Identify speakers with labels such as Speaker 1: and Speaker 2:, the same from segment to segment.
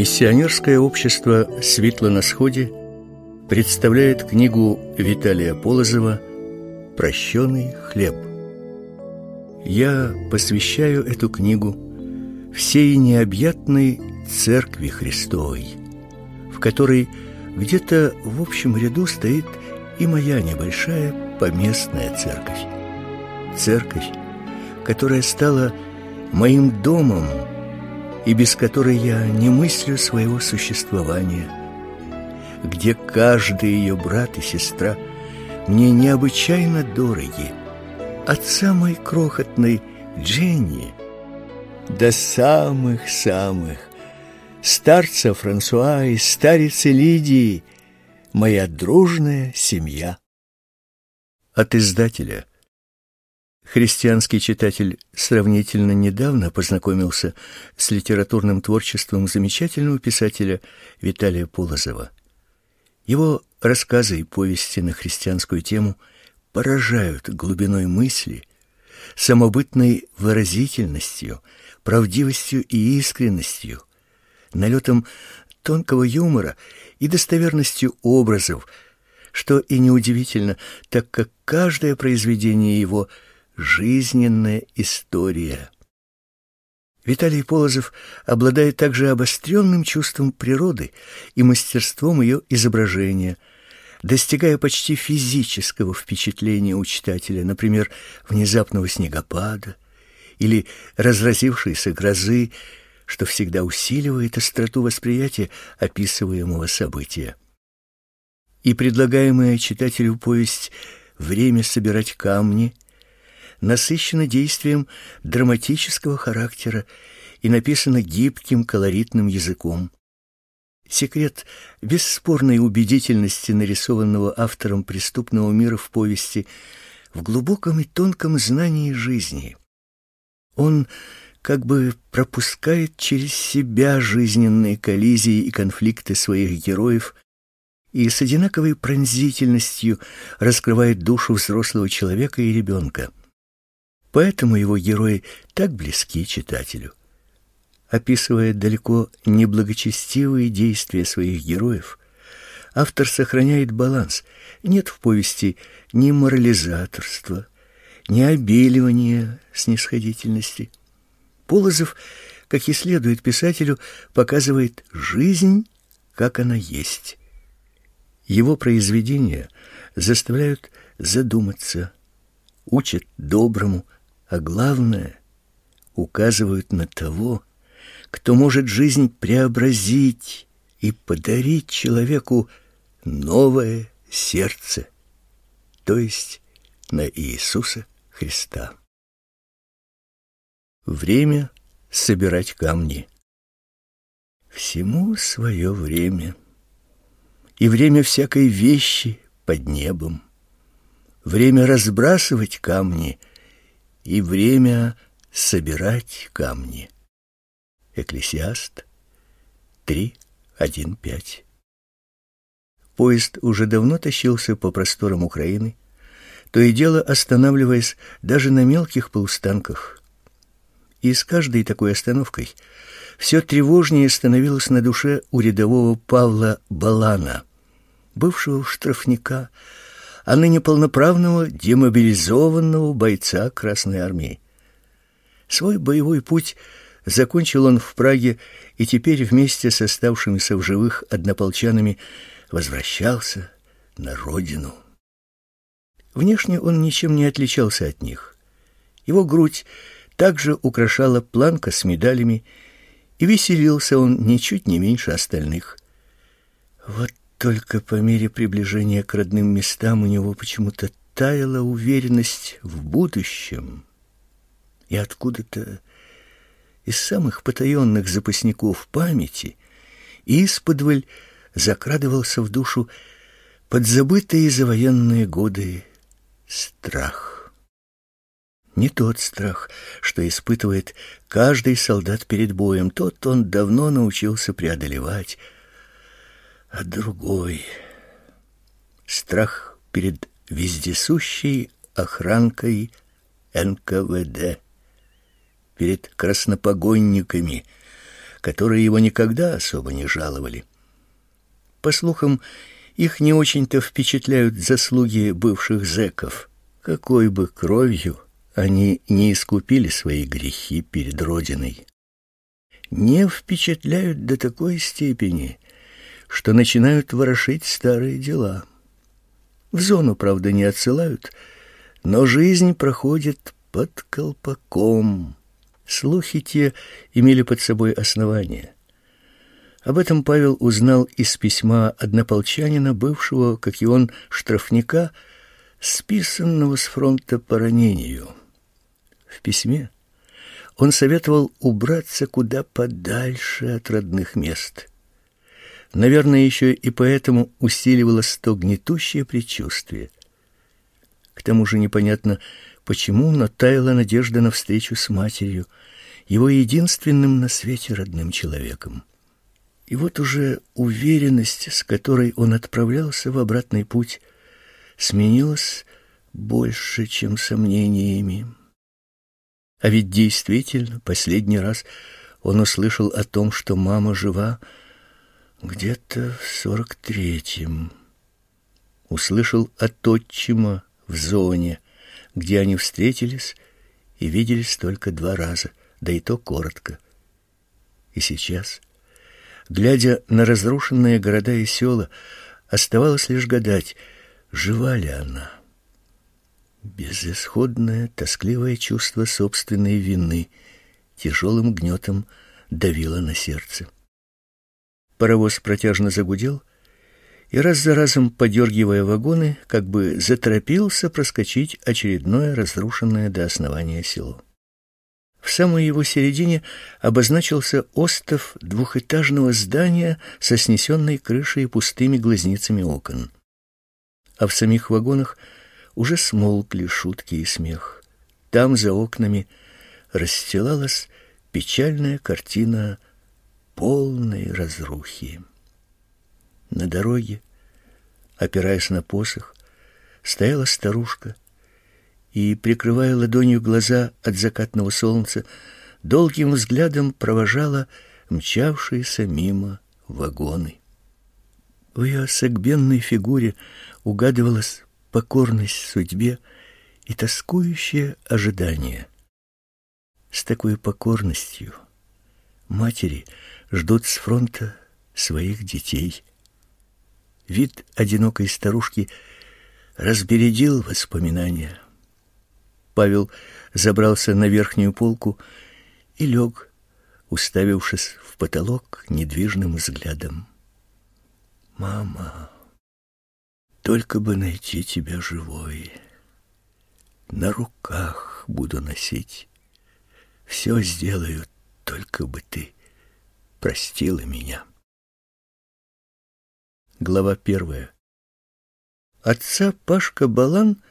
Speaker 1: Миссионерское общество «Светло на сходе» представляет книгу Виталия Полозова «Прощенный хлеб». Я посвящаю эту книгу всей необъятной Церкви Христовой, в которой где-то в общем ряду стоит и моя небольшая поместная церковь. Церковь, которая стала моим домом и без которой я не мыслю своего существования, где каждый ее брат и сестра мне необычайно дороги, от самой крохотной Дженни до самых-самых старца Франсуа и старицы Лидии, моя дружная семья. От издателя Христианский читатель сравнительно недавно познакомился с литературным творчеством замечательного писателя Виталия Полозова. Его рассказы и повести на христианскую тему поражают глубиной мысли, самобытной выразительностью, правдивостью и искренностью, налетом тонкого юмора и достоверностью образов, что и неудивительно, так как каждое произведение его – жизненная история. Виталий Полозов обладает также обостренным чувством природы и мастерством ее изображения, достигая почти физического впечатления у читателя, например, внезапного снегопада или разразившейся грозы, что всегда усиливает остроту восприятия описываемого события. И предлагаемая читателю повесть «Время собирать камни» насыщена действием драматического характера и написана гибким колоритным языком. Секрет бесспорной убедительности нарисованного автором преступного мира в повести в глубоком и тонком знании жизни. Он как бы пропускает через себя жизненные коллизии и конфликты своих героев и с одинаковой пронзительностью раскрывает душу взрослого человека и ребенка. Поэтому его герои так близки читателю. Описывая далеко не благочестивые действия своих героев, автор сохраняет баланс. Нет в повести ни морализаторства, ни обеливания снисходительности. Полозов, как и следует писателю, показывает жизнь, как она есть. Его произведения заставляют задуматься, учат доброму, а главное, указывают на того, кто может жизнь преобразить и подарить человеку новое сердце, то есть на Иисуса Христа. Время собирать камни. Всему свое время, и время всякой вещи под небом, время разбрасывать камни — и время собирать камни. Экклесиаст 3.1.5 Поезд уже давно тащился по просторам Украины, то и дело останавливаясь даже на мелких полустанках. И с каждой такой остановкой все тревожнее становилось на душе у рядового Павла Балана, бывшего штрафника, а ныне полноправного демобилизованного бойца Красной армии. Свой боевой путь закончил он в Праге и теперь вместе с оставшимися в живых однополчанами возвращался на родину. Внешне он ничем не отличался от них. Его грудь также украшала планка с медалями, и веселился он ничуть не меньше остальных. Вот только по мере приближения к родным местам у него почему-то таяла уверенность в будущем. И откуда-то из самых потаенных запасников памяти исподволь закрадывался в душу подзабытые за военные годы страх. Не тот страх, что испытывает каждый солдат перед боем, тот он давно научился преодолевать, а другой — страх перед вездесущей охранкой НКВД, перед краснопогонниками, которые его никогда особо не жаловали. По слухам, их не очень-то впечатляют заслуги бывших зэков. Какой бы кровью они не искупили свои грехи перед Родиной. Не впечатляют до такой степени, что начинают ворошить старые дела. В зону, правда, не отсылают, но жизнь проходит под колпаком. Слухи те имели под собой основания. Об этом Павел узнал из письма однополчанина, бывшего, как и он, штрафника, списанного с фронта по ранению. В письме он советовал убраться куда подальше от родных мест. Наверное, еще и поэтому усиливалось то гнетущее предчувствие. К тому же непонятно, почему, но таяла надежда на встречу с матерью, его единственным на свете родным человеком. И вот уже уверенность, с которой он отправлялся в обратный путь, сменилась больше, чем сомнениями. А ведь действительно, последний раз он услышал о том, что мама жива, где-то в сорок третьем. Услышал от отчима в зоне, где они встретились и виделись только два раза, да и то коротко. И сейчас, глядя на разрушенные города и села, оставалось лишь гадать, жива ли она. Безысходное, тоскливое чувство собственной вины тяжелым гнетом давило на сердце. Паровоз протяжно загудел, и раз за разом, подергивая вагоны, как бы заторопился проскочить очередное разрушенное до основания село. В самой его середине обозначился остов двухэтажного здания со снесенной крышей и пустыми глазницами окон. А в самих вагонах уже смолкли шутки и смех. Там, за окнами, расстилалась печальная картина полной разрухи. На дороге, опираясь на посох, стояла старушка и, прикрывая ладонью глаза от закатного солнца, долгим взглядом провожала мчавшиеся мимо вагоны. В ее согбенной фигуре угадывалась покорность судьбе и тоскующее ожидание. С такой покорностью матери ждут с фронта своих детей. Вид одинокой старушки разбередил воспоминания. Павел забрался на верхнюю полку и лег, уставившись в потолок недвижным взглядом. Мама, только бы найти тебя живой. На руках буду носить. Все сделаю, только бы ты простила меня. Глава первая. Отца Пашка Балан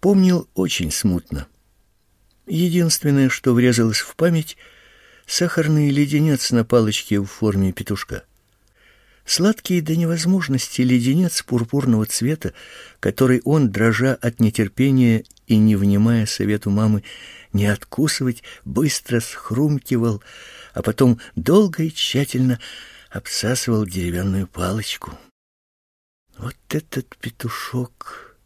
Speaker 1: помнил очень смутно. Единственное, что врезалось в память сахарный леденец на палочке в форме петушка. Сладкий до невозможности леденец пурпурного цвета, который он, дрожа от нетерпения и не внимая совету мамы не откусывать, быстро схрумкивал, а потом долго и тщательно обсасывал деревянную палочку. Вот этот петушок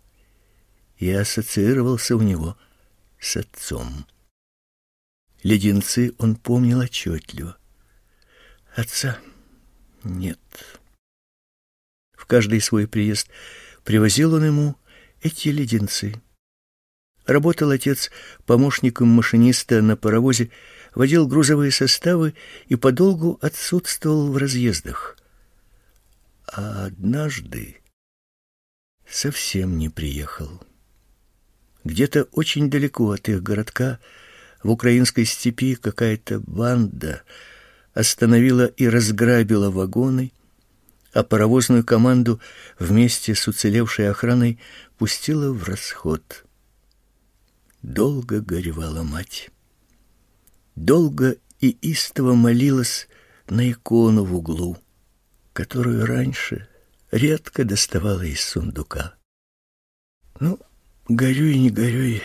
Speaker 1: и ассоциировался у него с отцом. Леденцы он помнил отчетливо. Отца нет. В каждый свой приезд привозил он ему эти леденцы. Работал отец помощником машиниста на паровозе, водил грузовые составы и подолгу отсутствовал в разъездах. А однажды совсем не приехал. Где-то очень далеко от их городка, в украинской степи, какая-то банда остановила и разграбила вагоны, а паровозную команду вместе с уцелевшей охраной пустила в расход. Долго горевала мать. Долго и истово молилась на икону в углу, которую раньше редко доставала из сундука. Ну, горюй, не горюй,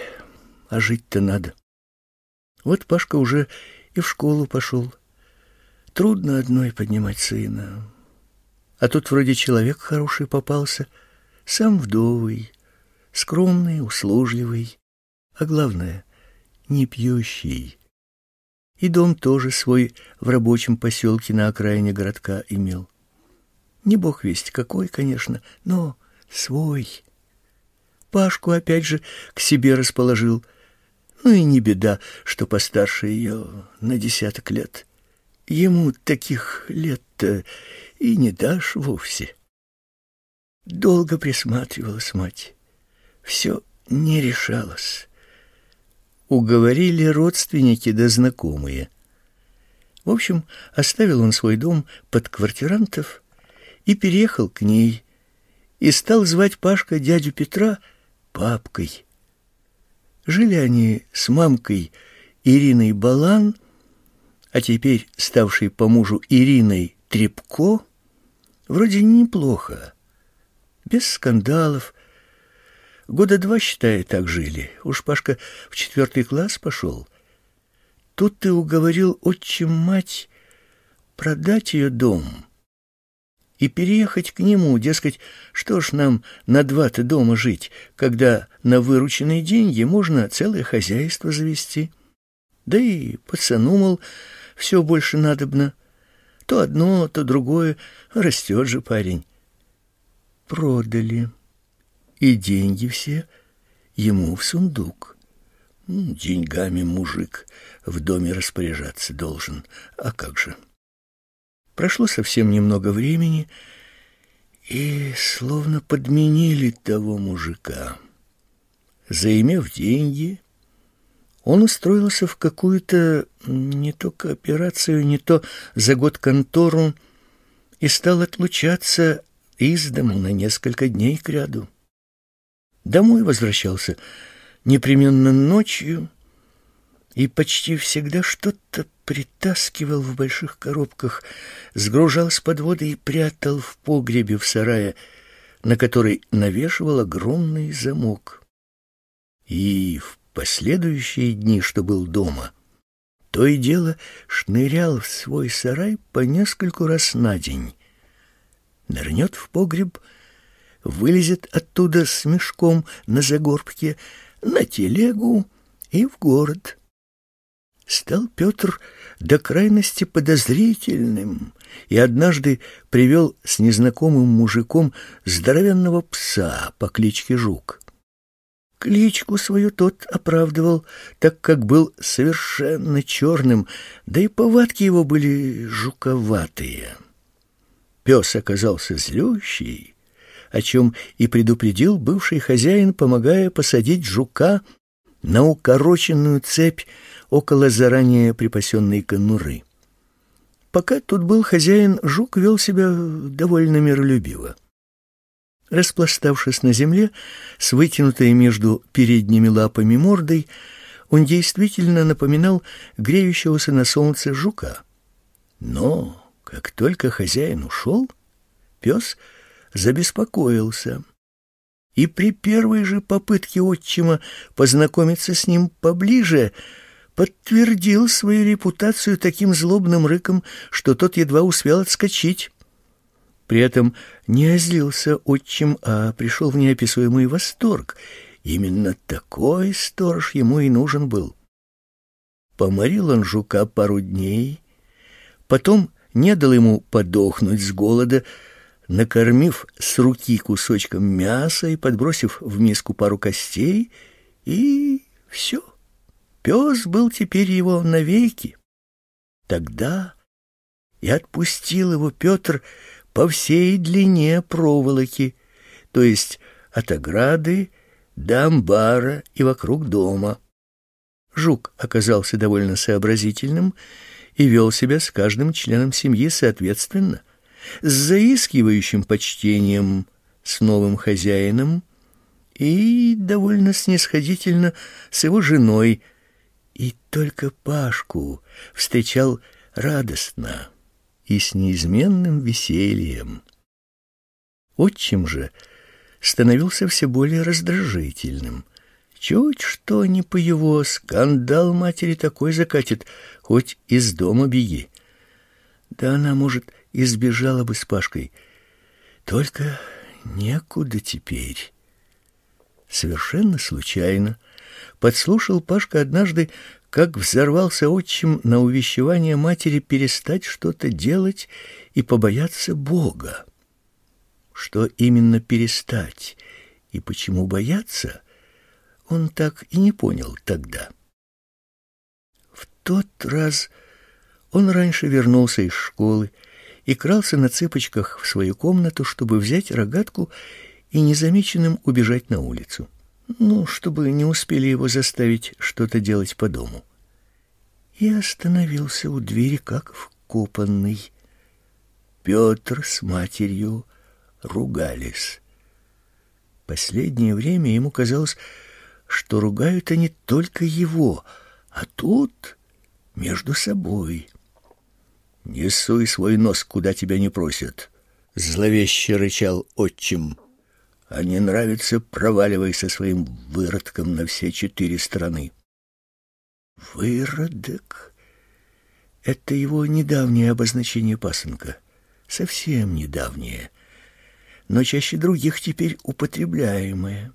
Speaker 1: а жить-то надо. Вот Пашка уже и в школу пошел. Трудно одной поднимать сына. А тут вроде человек хороший попался, сам вдовый, скромный, услужливый, а главное, не пьющий. И дом тоже свой в рабочем поселке на окраине городка имел. Не бог весть какой, конечно, но свой. Пашку опять же к себе расположил. Ну и не беда, что постарше ее на десяток лет. Ему таких лет-то и не дашь вовсе. Долго присматривалась мать. Все не решалось. Уговорили родственники да знакомые. В общем, оставил он свой дом под квартирантов и переехал к ней, и стал звать Пашка дядю Петра папкой. Жили они с мамкой Ириной Балан, а теперь ставшей по мужу Ириной Трепко, вроде неплохо, без скандалов. Года два, считай, так жили. Уж Пашка в четвертый класс пошел. Тут ты уговорил отчим мать продать ее дом и переехать к нему, дескать, что ж нам на два-то дома жить, когда на вырученные деньги можно целое хозяйство завести. Да и пацану, мол, все больше надобно. То одно, то другое, растет же парень. Продали. И деньги все ему в сундук. Деньгами мужик в доме распоряжаться должен. А как же? Прошло совсем немного времени, и словно подменили того мужика. Заимев деньги, он устроился в какую-то не то кооперацию, не то за год контору и стал отлучаться из дому на несколько дней кряду. Домой возвращался непременно ночью и почти всегда что-то притаскивал в больших коробках, сгружал с подвода и прятал в погребе в сарае, на который навешивал огромный замок. И в последующие дни, что был дома, то и дело шнырял в свой сарай по нескольку раз на день. Нырнет в погреб, вылезет оттуда с мешком на загорбке, на телегу и в город — стал Петр до крайности подозрительным и однажды привел с незнакомым мужиком здоровенного пса по кличке Жук. Кличку свою тот оправдывал, так как был совершенно черным, да и повадки его были жуковатые. Пес оказался злющий, о чем и предупредил бывший хозяин, помогая посадить жука на укороченную цепь около заранее припасенной конуры. Пока тут был хозяин, жук вел себя довольно миролюбиво. Распластавшись на земле, с вытянутой между передними лапами мордой, он действительно напоминал греющегося на солнце жука. Но, как только хозяин ушел, пес забеспокоился — и при первой же попытке отчима познакомиться с ним поближе подтвердил свою репутацию таким злобным рыком, что тот едва успел отскочить. При этом не озлился отчим, а пришел в неописуемый восторг. Именно такой сторож ему и нужен был. Поморил он жука пару дней, потом не дал ему подохнуть с голода, накормив с руки кусочком мяса и подбросив в миску пару костей, и все. Пес был теперь его навеки. Тогда и отпустил его Петр по всей длине проволоки, то есть от ограды до амбара и вокруг дома. Жук оказался довольно сообразительным и вел себя с каждым членом семьи соответственно — с заискивающим почтением с новым хозяином и довольно снисходительно с его женой, и только Пашку встречал радостно и с неизменным весельем. Отчим же становился все более раздражительным. Чуть что не по его скандал матери такой закатит, хоть из дома беги. Да она, может, избежала бы с Пашкой. Только некуда теперь. Совершенно случайно подслушал Пашка однажды, как взорвался отчим на увещевание матери перестать что-то делать и побояться Бога. Что именно перестать и почему бояться, он так и не понял тогда. В тот раз он раньше вернулся из школы и крался на цыпочках в свою комнату, чтобы взять рогатку и незамеченным убежать на улицу. Ну, чтобы не успели его заставить что-то делать по дому. И остановился у двери, как вкопанный. Петр с матерью ругались. Последнее время ему казалось, что ругают они только его, а тут между собой. «Не суй свой нос, куда тебя не просят», — зловеще рычал отчим. «А не нравится, проваливай со своим выродком на все четыре стороны». «Выродок» — это его недавнее обозначение пасынка, совсем недавнее но чаще других теперь употребляемое.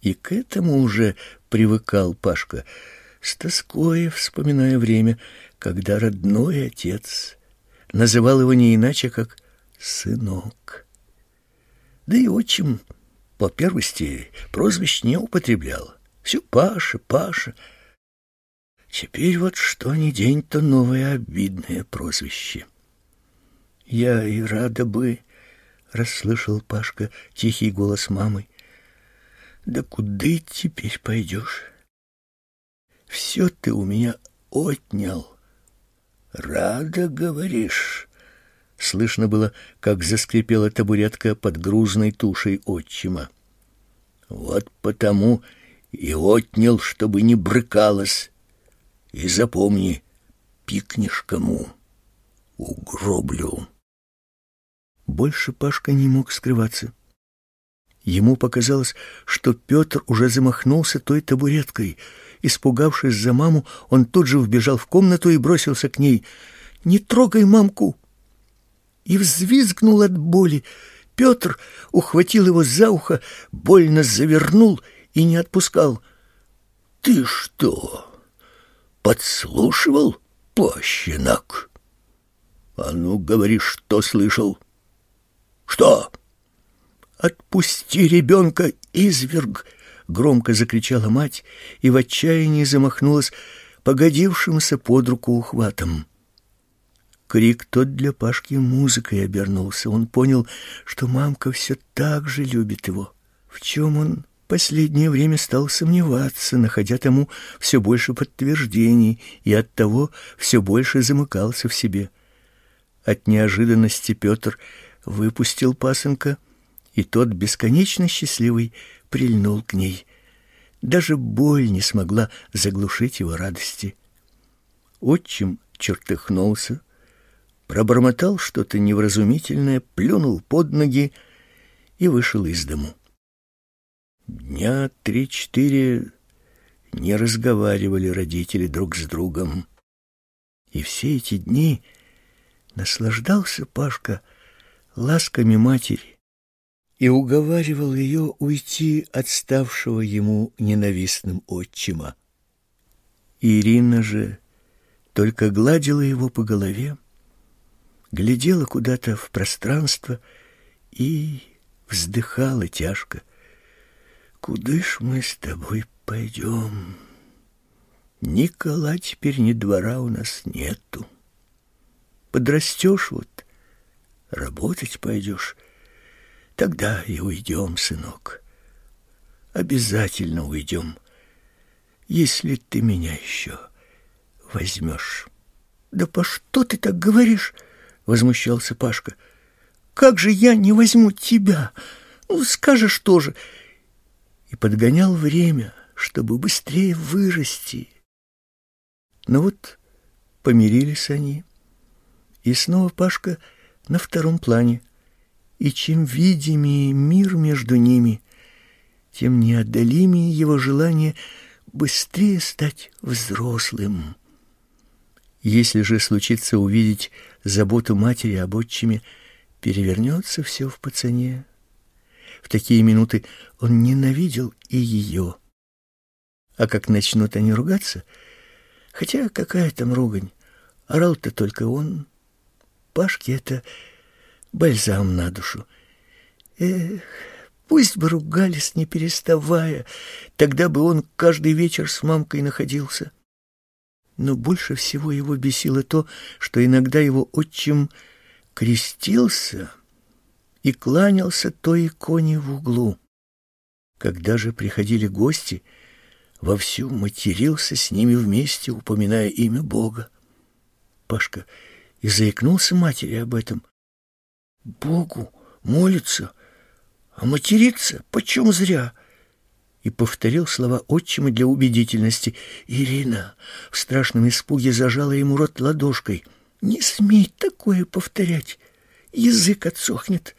Speaker 1: И к этому уже привыкал Пашка, с тоской вспоминая время, когда родной отец называл его не иначе, как «сынок». Да и отчим по первости прозвищ не употреблял. Все Паша, Паша. Теперь вот что ни день, то новое обидное прозвище. Я и рада бы расслышал Пашка тихий голос мамы. Да куда теперь пойдешь? Все ты у меня отнял. Рада, говоришь? Слышно было, как заскрипела табуретка под грузной тушей отчима. Вот потому и отнял, чтобы не брыкалась. И запомни, пикнешь кому, угроблю. Больше Пашка не мог скрываться. Ему показалось, что Петр уже замахнулся той табуреткой. Испугавшись за маму, он тут же вбежал в комнату и бросился к ней. «Не трогай мамку!» И взвизгнул от боли. Петр ухватил его за ухо, больно завернул и не отпускал. «Ты что, подслушивал, пощенок?» «А ну, говори, что слышал?» Что? Отпусти ребенка, изверг! Громко закричала мать и в отчаянии замахнулась погодившимся под руку ухватом. Крик тот для Пашки музыкой обернулся. Он понял, что мамка все так же любит его. В чем он последнее время стал сомневаться, находя тому все больше подтверждений, и оттого все больше замыкался в себе. От неожиданности Петр выпустил пасынка, и тот, бесконечно счастливый, прильнул к ней. Даже боль не смогла заглушить его радости. Отчим чертыхнулся, пробормотал что-то невразумительное, плюнул под ноги и вышел из дому. Дня три-четыре не разговаривали родители друг с другом. И все эти дни наслаждался Пашка ласками матери и уговаривал ее уйти от ставшего ему ненавистным отчима. Ирина же только гладила его по голове, глядела куда-то в пространство и вздыхала тяжко. «Куда ж мы с тобой пойдем? Никола теперь ни двора у нас нету. Подрастешь вот, работать пойдешь, тогда и уйдем, сынок. Обязательно уйдем, если ты меня еще возьмешь. Да по что ты так говоришь? Возмущался Пашка. Как же я не возьму тебя? Ну, скажешь тоже. И подгонял время, чтобы быстрее вырасти. Но вот помирились они, и снова Пашка на втором плане, и чем видимее мир между ними, тем неодолимее его желание быстрее стать взрослым. Если же случится увидеть заботу матери об отчиме, перевернется все в пацане. В такие минуты он ненавидел и ее. А как начнут они ругаться, хотя какая там ругань, орал-то только он. Пашке это бальзам на душу. Эх, пусть бы ругались, не переставая, тогда бы он каждый вечер с мамкой находился. Но больше всего его бесило то, что иногда его отчим крестился и кланялся той иконе в углу. Когда же приходили гости, вовсю матерился с ними вместе, упоминая имя Бога. Пашка и заикнулся матери об этом. Богу молится, а материться почем зря? И повторил слова отчима для убедительности. Ирина в страшном испуге зажала ему рот ладошкой. Не смей такое повторять, язык отсохнет.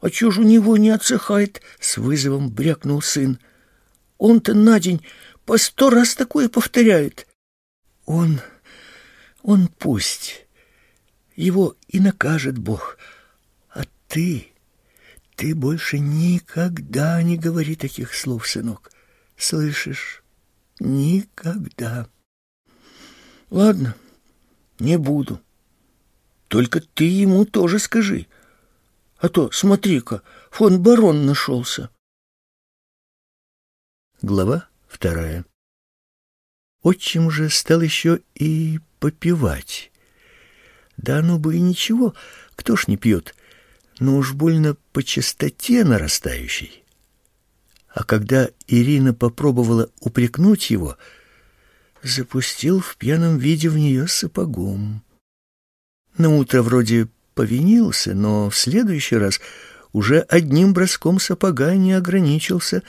Speaker 1: А чё ж у него не отсыхает? С вызовом брякнул сын. Он-то на день по сто раз такое повторяет. Он, он пусть. Его и накажет Бог. А ты, ты больше никогда не говори таких слов, сынок. Слышишь? Никогда. Ладно, не буду. Только ты ему тоже скажи. А то, смотри-ка, фон барон нашелся. Глава вторая. Отчим же стал еще и попивать. Да ну бы и ничего, кто ж не пьет, но уж больно по частоте нарастающей. А когда Ирина попробовала упрекнуть его, запустил в пьяном виде в нее сапогом. На утро вроде повинился, но в следующий раз уже одним броском сапога не ограничился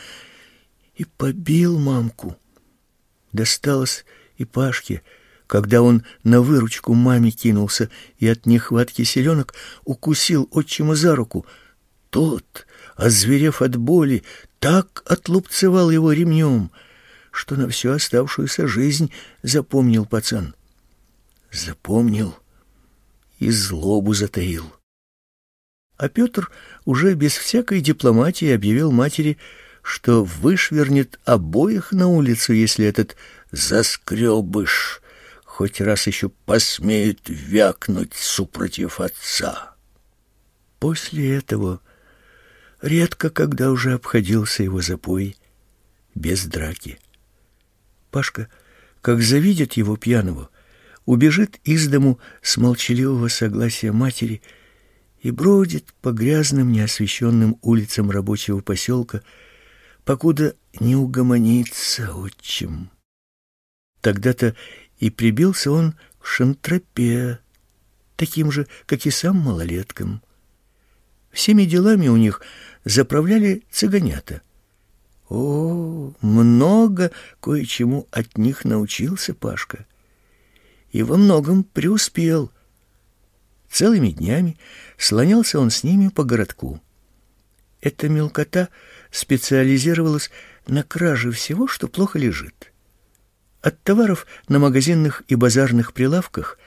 Speaker 1: и побил мамку. Досталось и Пашке, когда он на выручку маме кинулся и от нехватки селенок укусил отчима за руку. Тот, озверев от боли, так отлупцевал его ремнем, что на всю оставшуюся жизнь запомнил пацан. Запомнил и злобу затаил. А Петр уже без всякой дипломатии объявил матери, что вышвернет обоих на улицу, если этот заскребыш хоть раз еще посмеет вякнуть супротив отца. После этого редко когда уже обходился его запой без драки. Пашка, как завидит его пьяного, убежит из дому с молчаливого согласия матери и бродит по грязным неосвещенным улицам рабочего поселка, покуда не угомонится отчим. Тогда-то и прибился он к шантропе, таким же, как и сам малолеткам. Всеми делами у них заправляли цыганята. О, много кое-чему от них научился Пашка и во многом преуспел. Целыми днями слонялся он с ними по городку. Эта мелкота специализировалась на краже всего, что плохо лежит. От товаров на магазинных и базарных прилавках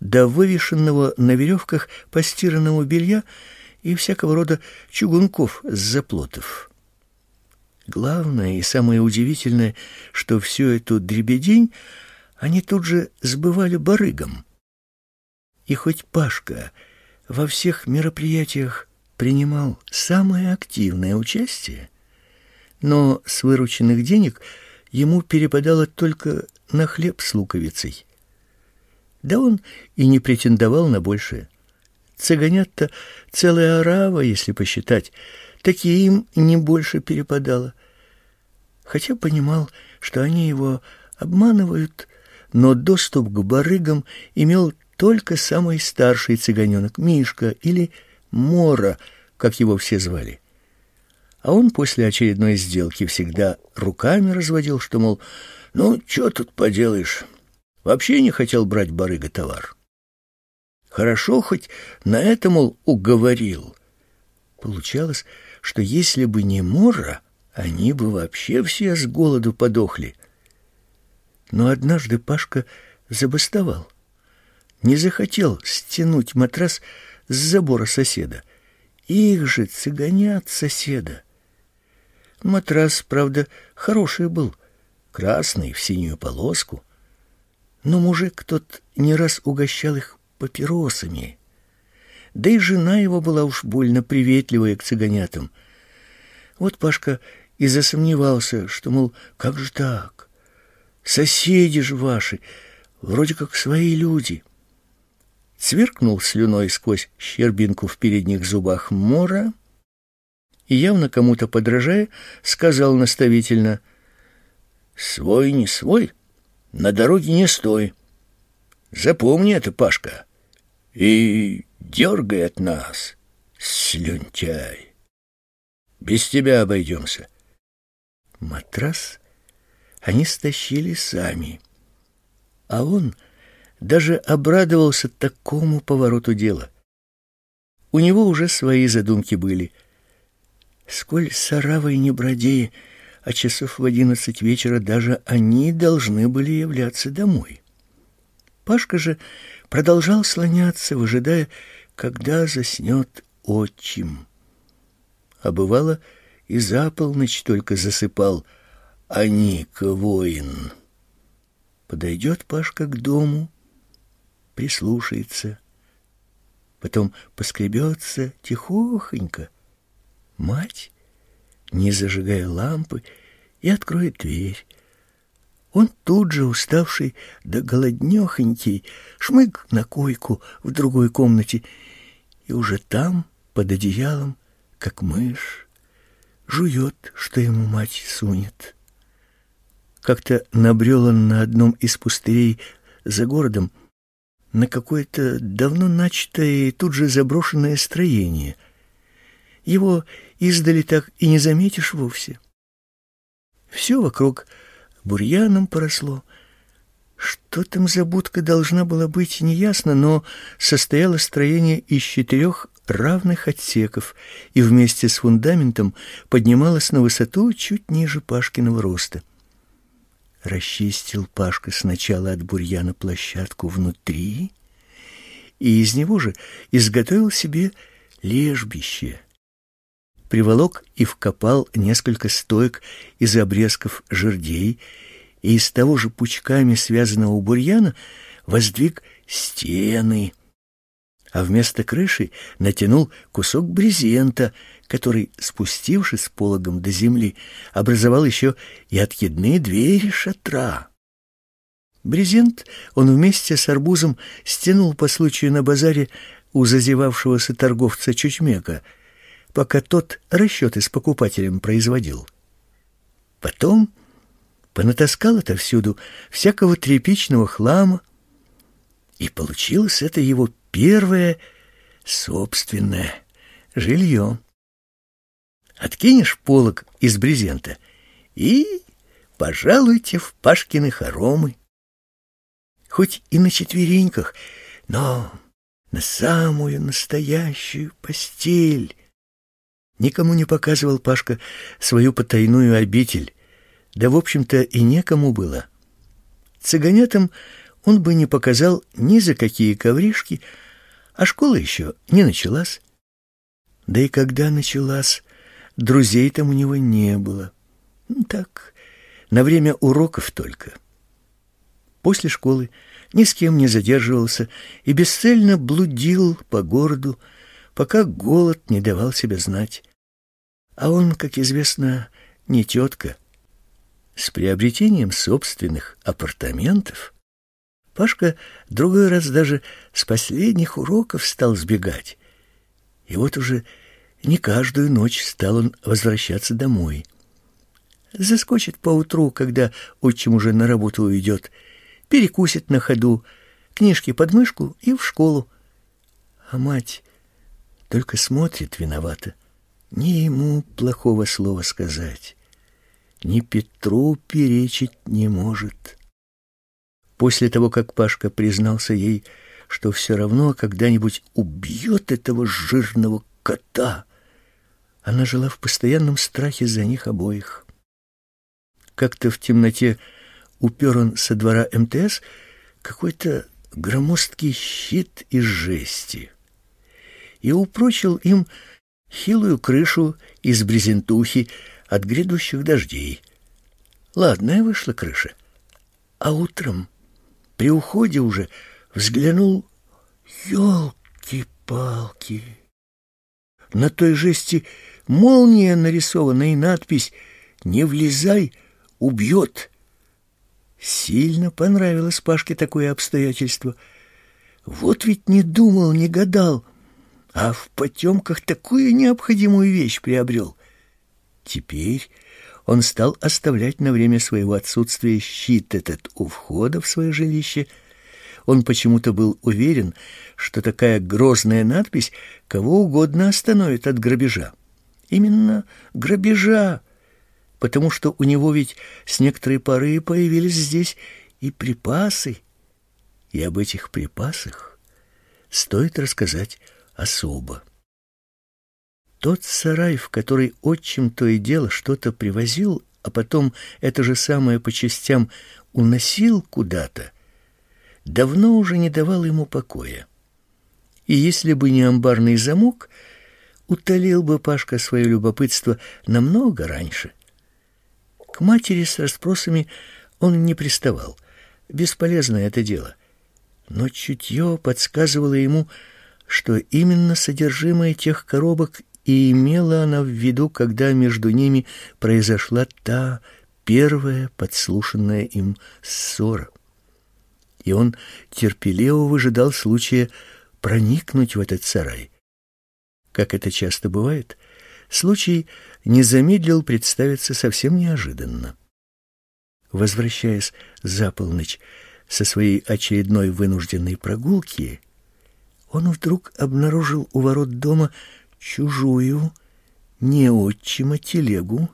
Speaker 1: до вывешенного на веревках постиранного белья и всякого рода чугунков с заплотов. Главное и самое удивительное, что всю эту дребедень они тут же сбывали барыгам. И хоть Пашка во всех мероприятиях принимал самое активное участие, но с вырученных денег ему перепадало только на хлеб с луковицей. Да он и не претендовал на большее. Цыганят-то целая орава, если посчитать, такие им не больше перепадало. Хотя понимал, что они его обманывают, но доступ к барыгам имел только самый старший цыганенок Мишка или Мора, как его все звали. А он после очередной сделки всегда руками разводил, что, мол, ну, что тут поделаешь, вообще не хотел брать барыга товар. Хорошо хоть на это, мол, уговорил. Получалось, что если бы не Мора, они бы вообще все с голоду подохли. Но однажды Пашка забастовал. не захотел стянуть матрас с забора соседа. Их же цыганят соседа. Матрас, правда, хороший был, красный, в синюю полоску. Но мужик тот не раз угощал их папиросами. Да и жена его была уж больно приветливая к цыганятам. Вот Пашка и засомневался, что, мол, как же так? Соседи же ваши, вроде как свои люди. Сверкнул слюной сквозь щербинку в передних зубах Мора и, явно кому-то подражая, сказал наставительно, «Свой не свой, на дороге не стой. Запомни это, Пашка, и дергай от нас, слюнтяй. Без тебя обойдемся». Матрас они стащили сами, а он даже обрадовался такому повороту дела. У него уже свои задумки были. Сколь саравой не бродея, а часов в одиннадцать вечера даже они должны были являться домой. Пашка же продолжал слоняться, выжидая, когда заснет отчим. А бывало, и за полночь только засыпал, а Ника воин. Подойдет Пашка к дому, прислушается, потом поскребется тихохонько. Мать, не зажигая лампы, и откроет дверь. Он тут же, уставший да голоднехонький, шмык на койку в другой комнате, и уже там, под одеялом, как мышь, жует, что ему мать сунет. Как-то набрел он на одном из пустырей за городом на какое-то давно начатое и тут же заброшенное строение. Его издали так и не заметишь вовсе. Все вокруг бурьяном поросло. Что там за будка должна была быть, неясно, но состояло строение из четырех равных отсеков и вместе с фундаментом поднималось на высоту чуть ниже Пашкиного роста. Расчистил Пашка сначала от бурьяна площадку внутри и из него же изготовил себе лежбище. Приволок и вкопал несколько стоек из обрезков жердей и из того же пучками связанного бурьяна воздвиг стены — а вместо крыши натянул кусок брезента, который, спустившись пологом до земли, образовал еще и откидные двери шатра. Брезент он вместе с арбузом стянул по случаю на базаре у зазевавшегося торговца Чучмека, пока тот расчеты с покупателем производил. Потом понатаскал отовсюду всякого тряпичного хлама, и получилось это его первое собственное жилье. Откинешь полог из брезента и пожалуйте в Пашкины хоромы. Хоть и на четвереньках, но на самую настоящую постель. Никому не показывал Пашка свою потайную обитель, да, в общем-то, и некому было. Цыганятам он бы не показал ни за какие ковришки, а школа еще не началась. Да и когда началась, друзей там у него не было. Ну, так, на время уроков только. После школы ни с кем не задерживался и бесцельно блудил по городу, пока голод не давал себя знать. А он, как известно, не тетка. С приобретением собственных апартаментов Пашка другой раз даже с последних уроков стал сбегать. И вот уже не каждую ночь стал он возвращаться домой. Заскочит поутру, когда отчим уже на работу уйдет, перекусит на ходу, книжки под мышку и в школу. А мать только смотрит виновата. Ни ему плохого слова сказать, ни Петру перечить не может. После того, как Пашка признался ей, что все равно когда-нибудь убьет этого жирного кота, она жила в постоянном страхе за них обоих. Как-то в темноте упер он со двора МТС какой-то громоздкий щит из жести и упрочил им хилую крышу из брезентухи от грядущих дождей. Ладная вышла крыша. А утром, при уходе уже, взглянул Ёлки-палки! На той жести молния нарисована и надпись «Не влезай, убьет». Сильно понравилось Пашке такое обстоятельство. Вот ведь не думал, не гадал, а в потемках такую необходимую вещь приобрел. Теперь он стал оставлять на время своего отсутствия щит этот у входа в свое жилище — он почему-то был уверен, что такая грозная надпись кого угодно остановит от грабежа. Именно грабежа, потому что у него ведь с некоторой поры появились здесь и припасы. И об этих припасах стоит рассказать особо. Тот сарай, в который отчим то и дело что-то привозил, а потом это же самое по частям уносил куда-то, давно уже не давал ему покоя. И если бы не амбарный замок, утолил бы Пашка свое любопытство намного раньше. К матери с расспросами он не приставал. Бесполезное это дело. Но чутье подсказывало ему, что именно содержимое тех коробок и имела она в виду, когда между ними произошла та первая подслушанная им ссора и он терпеливо выжидал случая проникнуть в этот сарай. Как это часто бывает, случай не замедлил представиться совсем неожиданно. Возвращаясь за полночь со своей очередной вынужденной прогулки, он вдруг обнаружил у ворот дома чужую, не отчима телегу,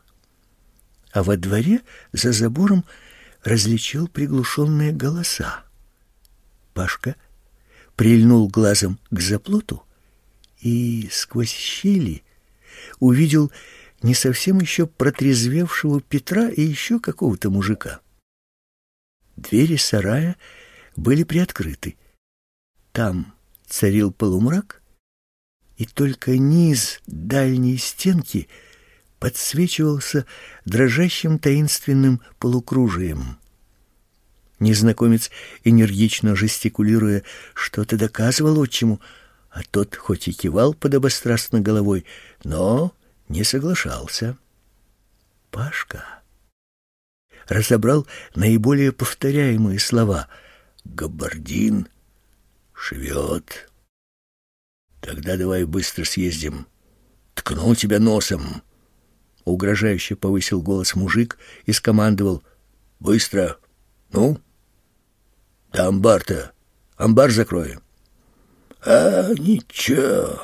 Speaker 1: а во дворе за забором различил приглушенные голоса. Пашка прильнул глазом к заплоту и сквозь щели увидел не совсем еще протрезвевшего Петра и еще какого-то мужика. Двери сарая были приоткрыты. Там царил полумрак, и только низ дальней стенки подсвечивался дрожащим таинственным полукружием. Незнакомец, энергично жестикулируя, что-то доказывал отчиму, а тот хоть и кивал подобострастно головой, но не соглашался. Пашка разобрал наиболее повторяемые слова. «Габардин швет». «Тогда давай быстро съездим. Ткну тебя носом». Угрожающе повысил голос мужик и скомандовал «Быстро! Ну?» Да амбар-то, амбар закроем. А, ничего,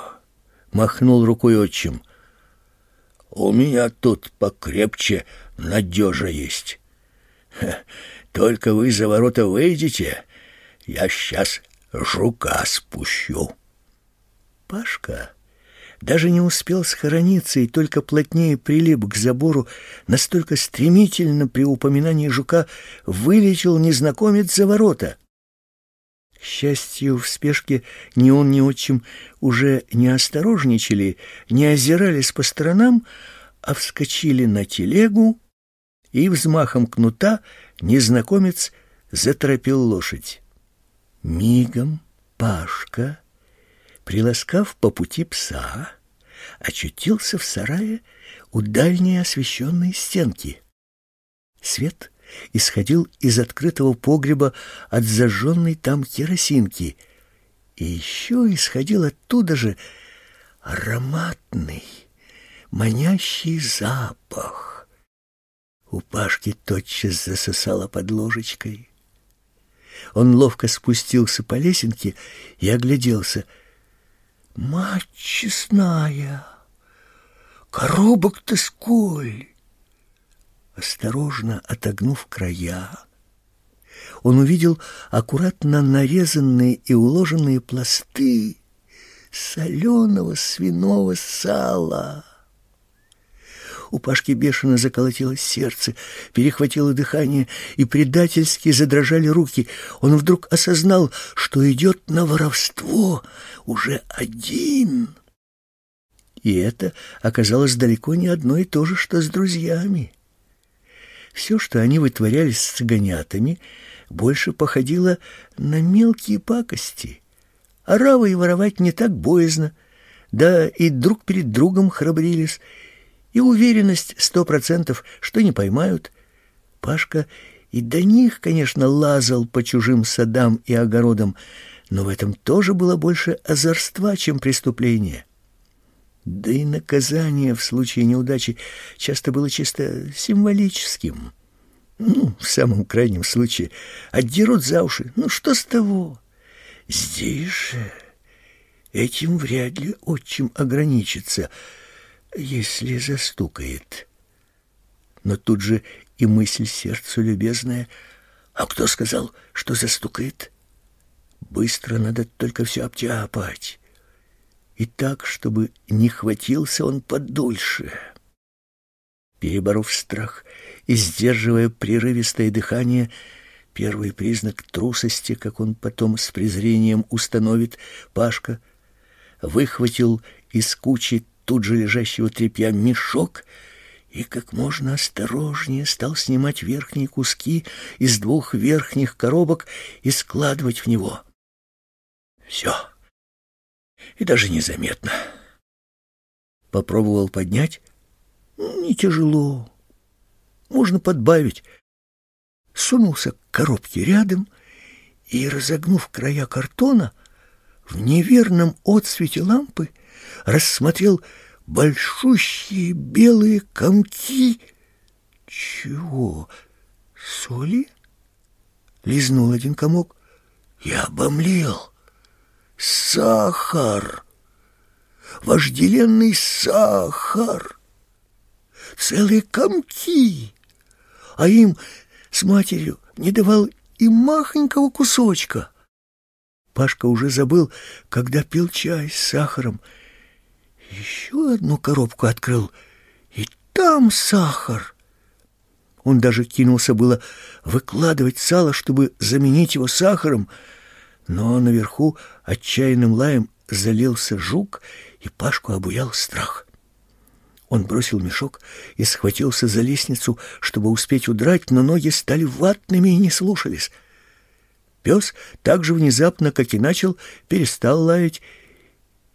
Speaker 1: махнул рукой отчим. У меня тут покрепче надежа есть. Только вы за ворота выйдете, я сейчас жука спущу. Пашка даже не успел схорониться и только плотнее прилип к забору, настолько стремительно при упоминании жука вылетел незнакомец за ворота. К счастью, в спешке ни он, ни отчим уже не осторожничали, не озирались по сторонам, а вскочили на телегу, и взмахом кнута незнакомец заторопил лошадь. Мигом Пашка приласкав по пути пса, очутился в сарае у дальней освещенной стенки. Свет исходил из открытого погреба от зажженной там керосинки, и еще исходил оттуда же ароматный, манящий запах. У Пашки тотчас засосало под ложечкой. Он ловко спустился по лесенке и огляделся — Мать честная, коробок-то сколь! Осторожно отогнув края, он увидел аккуратно нарезанные и уложенные пласты соленого свиного сала. У Пашки бешено заколотилось сердце, перехватило дыхание, и предательски задрожали руки. Он вдруг осознал, что идет на воровство уже один. И это оказалось далеко не одно и то же, что с друзьями. Все, что они вытворяли с цыганятами, больше походило на мелкие пакости. Оравы и воровать не так боязно, да и друг перед другом храбрились, и уверенность сто процентов, что не поймают. Пашка и до них, конечно, лазал по чужим садам и огородам, но в этом тоже было больше озорства, чем преступления. Да и наказание в случае неудачи часто было чисто символическим. Ну, в самом крайнем случае, отдерут за уши. Ну, что с того? Здесь же этим вряд ли отчим ограничится, если застукает. Но тут же и мысль сердцу любезная. А кто сказал, что застукает? Быстро надо только все обтяпать и так, чтобы не хватился он подольше. Переборов страх и сдерживая прерывистое дыхание, первый признак трусости, как он потом с презрением установит, Пашка выхватил из кучи тут же лежащего тряпья мешок и как можно осторожнее стал снимать верхние куски из двух верхних коробок и складывать в него. Все и даже незаметно. Попробовал поднять. Не тяжело. Можно подбавить. Сунулся к коробке рядом и, разогнув края картона, в неверном отсвете лампы рассмотрел большущие белые комки. Чего? Соли? Лизнул один комок. Я обомлел. Сахар! Вожделенный сахар! Целые комки! А им с матерью не давал и махонького кусочка. Пашка уже забыл, когда пил чай с сахаром. Еще одну коробку открыл, и там сахар. Он даже кинулся было выкладывать сало, чтобы заменить его сахаром, но наверху отчаянным лаем залился жук, и Пашку обуял страх. Он бросил мешок и схватился за лестницу, чтобы успеть удрать, но ноги стали ватными и не слушались. Пес так же внезапно, как и начал, перестал лаять,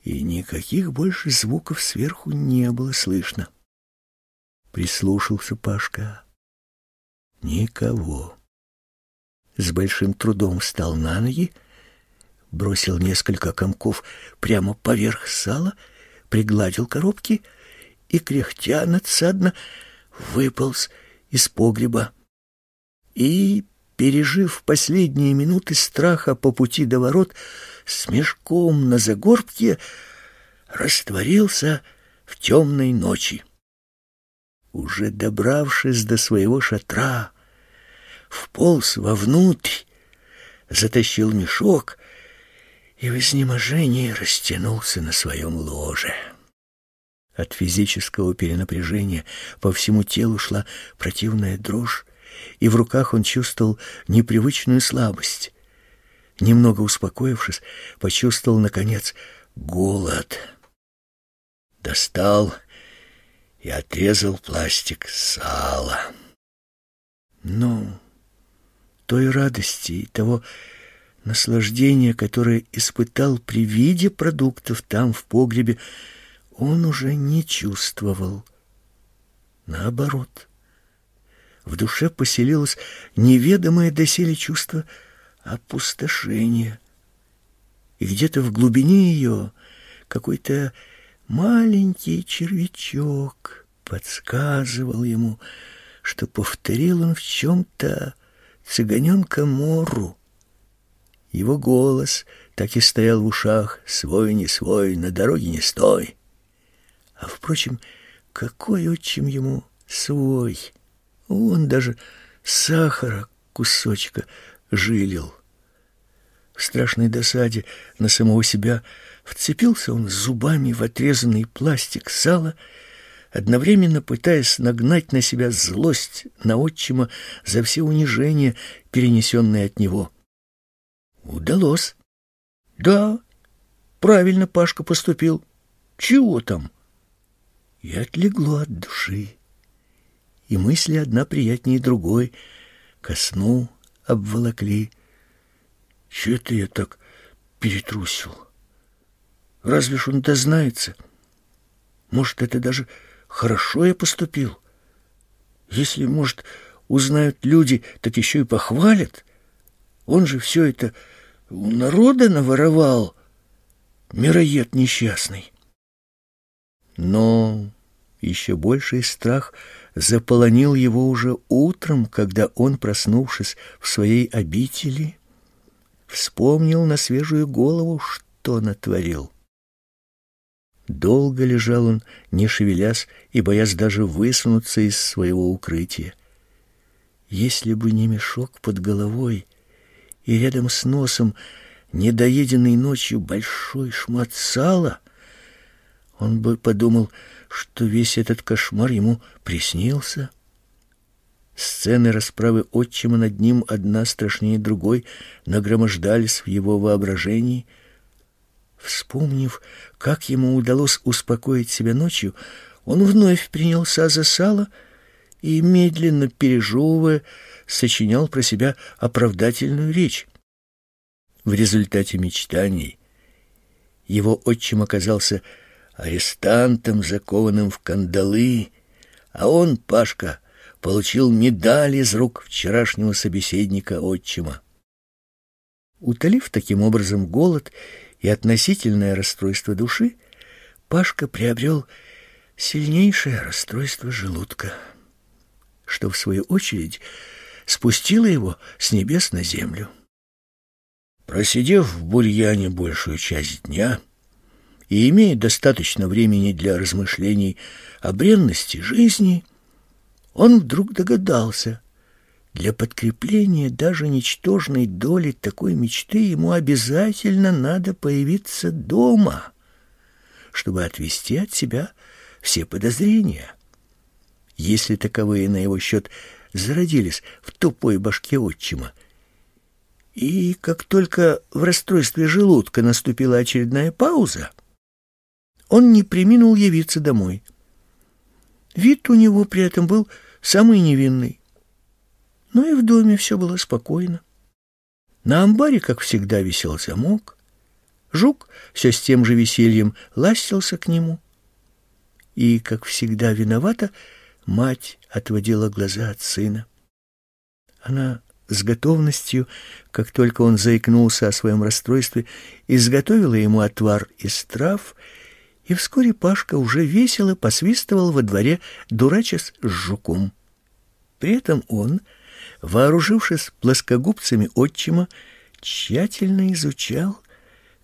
Speaker 1: и никаких больше звуков сверху не было слышно. Прислушался Пашка. Никого. С большим трудом встал на ноги, бросил несколько комков прямо поверх сала, пригладил коробки и, кряхтя надсадно, выполз из погреба. И, пережив последние минуты страха по пути до ворот, с мешком на загорбке растворился в темной ночи. Уже добравшись до своего шатра, вполз вовнутрь, затащил мешок и в изнеможении растянулся на своем ложе. От физического перенапряжения по всему телу шла противная дрожь, и в руках он чувствовал непривычную слабость. Немного успокоившись, почувствовал, наконец, голод. Достал и отрезал пластик сала. Но той радости и того Наслаждение, которое испытал при виде продуктов там, в погребе, он уже не чувствовал. Наоборот, в душе поселилось неведомое доселе чувство опустошения. И где-то в глубине ее какой-то маленький червячок подсказывал ему, что повторил он в чем-то цыганенка Мору. Его голос так и стоял в ушах, свой не свой, на дороге не стой. А, впрочем, какой отчим ему свой? Он даже сахара кусочка жилил. В страшной досаде на самого себя вцепился он зубами в отрезанный пластик сала, одновременно пытаясь нагнать на себя злость на отчима за все унижения, перенесенные от него. Удалось. Да, правильно Пашка поступил. Чего там? И отлегло от души. И мысли одна приятнее другой ко сну обволокли. Че это я так перетрусил? Разве ж он дознается? Может, это даже хорошо я поступил? Если, может, узнают люди, так еще и похвалят. Он же все это у народа наворовал, мироед несчастный. Но еще больший страх заполонил его уже утром, когда он, проснувшись в своей обители, вспомнил на свежую голову, что натворил. Долго лежал он, не шевелясь и боясь даже высунуться из своего укрытия. Если бы не мешок под головой и рядом с носом недоеденный ночью большой шмат сала, он бы подумал, что весь этот кошмар ему приснился. Сцены расправы отчима над ним одна страшнее другой нагромождались в его воображении — Вспомнив, как ему удалось успокоить себя ночью, он вновь принялся за сало и, медленно пережевывая, сочинял про себя оправдательную речь. В результате мечтаний его отчим оказался арестантом, закованным в кандалы, а он, Пашка, получил медаль из рук вчерашнего собеседника отчима. Утолив таким образом голод и относительное расстройство души, Пашка приобрел сильнейшее расстройство желудка, что, в свою очередь, спустило его с небес на землю. Просидев в бурьяне большую часть дня и имея достаточно времени для размышлений о бренности жизни, он вдруг догадался — для подкрепления даже ничтожной доли такой мечты ему обязательно надо появиться дома, чтобы отвести от себя все подозрения. Если таковые на его счет зародились в тупой башке отчима, и как только в расстройстве желудка наступила очередная пауза, он не преминул явиться домой. Вид у него при этом был самый невинный. Но и в доме все было спокойно. На амбаре, как всегда, висел замок. Жук все с тем же весельем ластился к нему. И, как всегда, виновата, мать отводила глаза от сына. Она с готовностью, как только он заикнулся о своем расстройстве, изготовила ему отвар из трав, и вскоре Пашка уже весело посвистывал во дворе, дурачась с жуком. При этом он вооружившись плоскогубцами отчима, тщательно изучал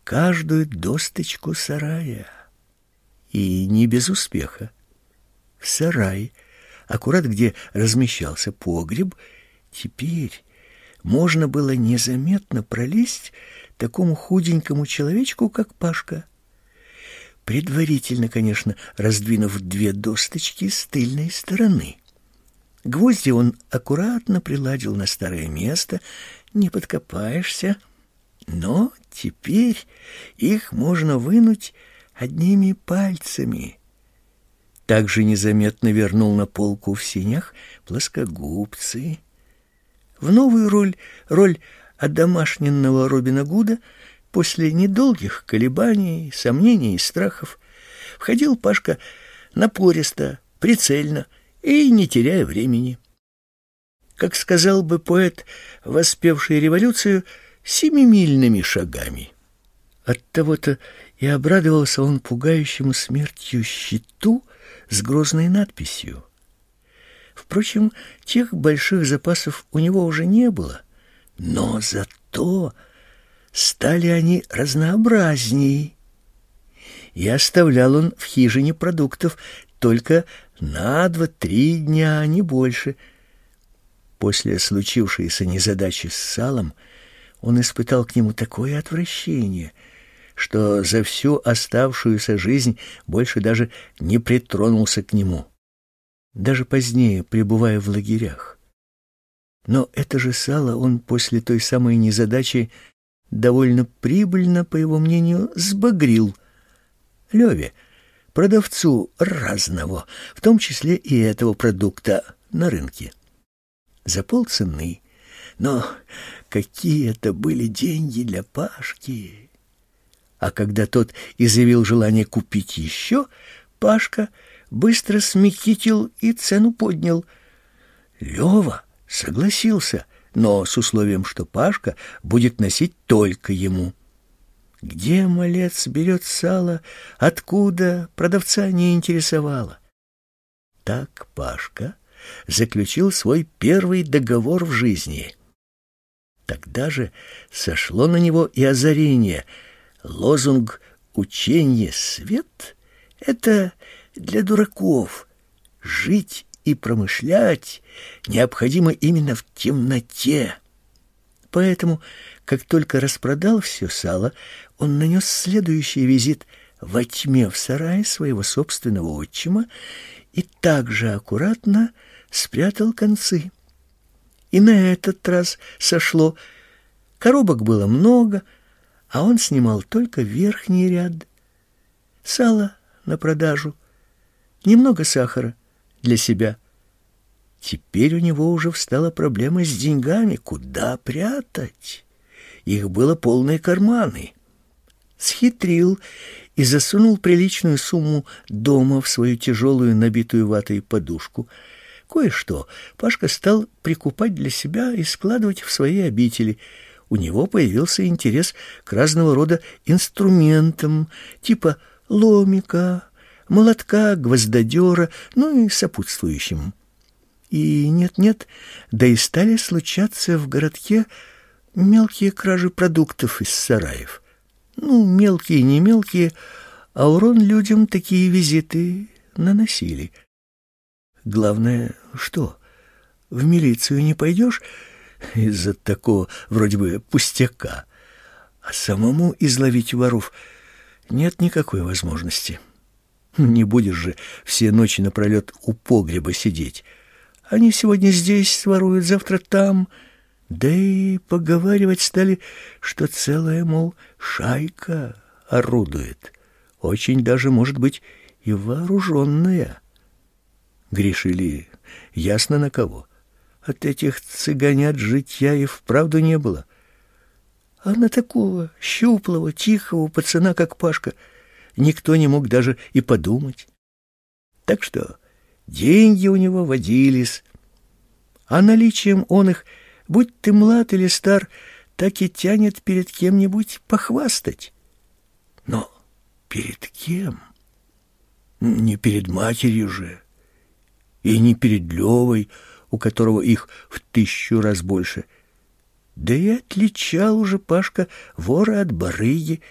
Speaker 1: каждую досточку сарая. И не без успеха. В сарай, аккурат где размещался погреб, теперь можно было незаметно пролезть такому худенькому человечку, как Пашка. Предварительно, конечно, раздвинув две досточки с тыльной стороны. Гвозди он аккуратно приладил на старое место, не подкопаешься, но теперь их можно вынуть одними пальцами. Также незаметно вернул на полку в синях плоскогубцы. В новую роль, роль одомашненного Робина Гуда, после недолгих колебаний, сомнений и страхов, входил Пашка напористо, прицельно, и не теряя времени. Как сказал бы поэт, воспевший революцию, семимильными шагами. Оттого-то и обрадовался он пугающему смертью щиту с грозной надписью. Впрочем, тех больших запасов у него уже не было, но зато стали они разнообразней. И оставлял он в хижине продуктов только на два-три дня, не больше. После случившейся незадачи с салом он испытал к нему такое отвращение, что за всю оставшуюся жизнь больше даже не притронулся к нему. Даже позднее, пребывая в лагерях. Но это же сало он после той самой незадачи довольно прибыльно, по его мнению, сбагрил Леве, продавцу разного, в том числе и этого продукта на рынке. За полцены. Но какие это были деньги для Пашки! А когда тот изъявил желание купить еще, Пашка быстро смекитил и цену поднял. Лева согласился — но с условием, что Пашка будет носить только ему. Где малец берет сало, откуда, продавца не интересовало. Так Пашка заключил свой первый договор в жизни. Тогда же сошло на него и озарение. Лозунг «Учение свет» — это для дураков. Жить и промышлять необходимо именно в темноте. Поэтому, как только распродал все сало, он нанес следующий визит во тьме в сарае своего собственного отчима и также аккуратно спрятал концы. И на этот раз сошло. Коробок было много, а он снимал только верхний ряд. Сало на продажу, немного сахара — для себя. Теперь у него уже встала проблема с деньгами. Куда прятать? Их было полные карманы. Схитрил и засунул приличную сумму дома в свою тяжелую, набитую ватой подушку. Кое-что Пашка стал прикупать для себя и складывать в свои обители. У него появился интерес к разного рода инструментам, типа ломика, молотка, гвоздодера, ну и сопутствующим. И нет-нет, да и стали случаться в городке мелкие кражи продуктов из сараев. Ну, мелкие, не мелкие, а урон людям такие визиты наносили. Главное, что, в милицию не пойдешь из-за такого вроде бы пустяка, а самому изловить воров нет никакой возможности. Не будешь же все ночи напролет у погреба сидеть. Они сегодня здесь своруют, завтра там. Да и поговаривать стали, что целая, мол, шайка орудует. Очень даже, может быть, и вооруженная. Грешили ясно на кого. От этих цыганят житья и вправду не было. А на такого щуплого, тихого пацана, как Пашка — никто не мог даже и подумать. Так что деньги у него водились, а наличием он их, будь ты млад или стар, так и тянет перед кем-нибудь похвастать. Но перед кем? Не перед матерью же, и не перед Левой, у которого их в тысячу раз больше. Да и отличал уже Пашка вора от барыги,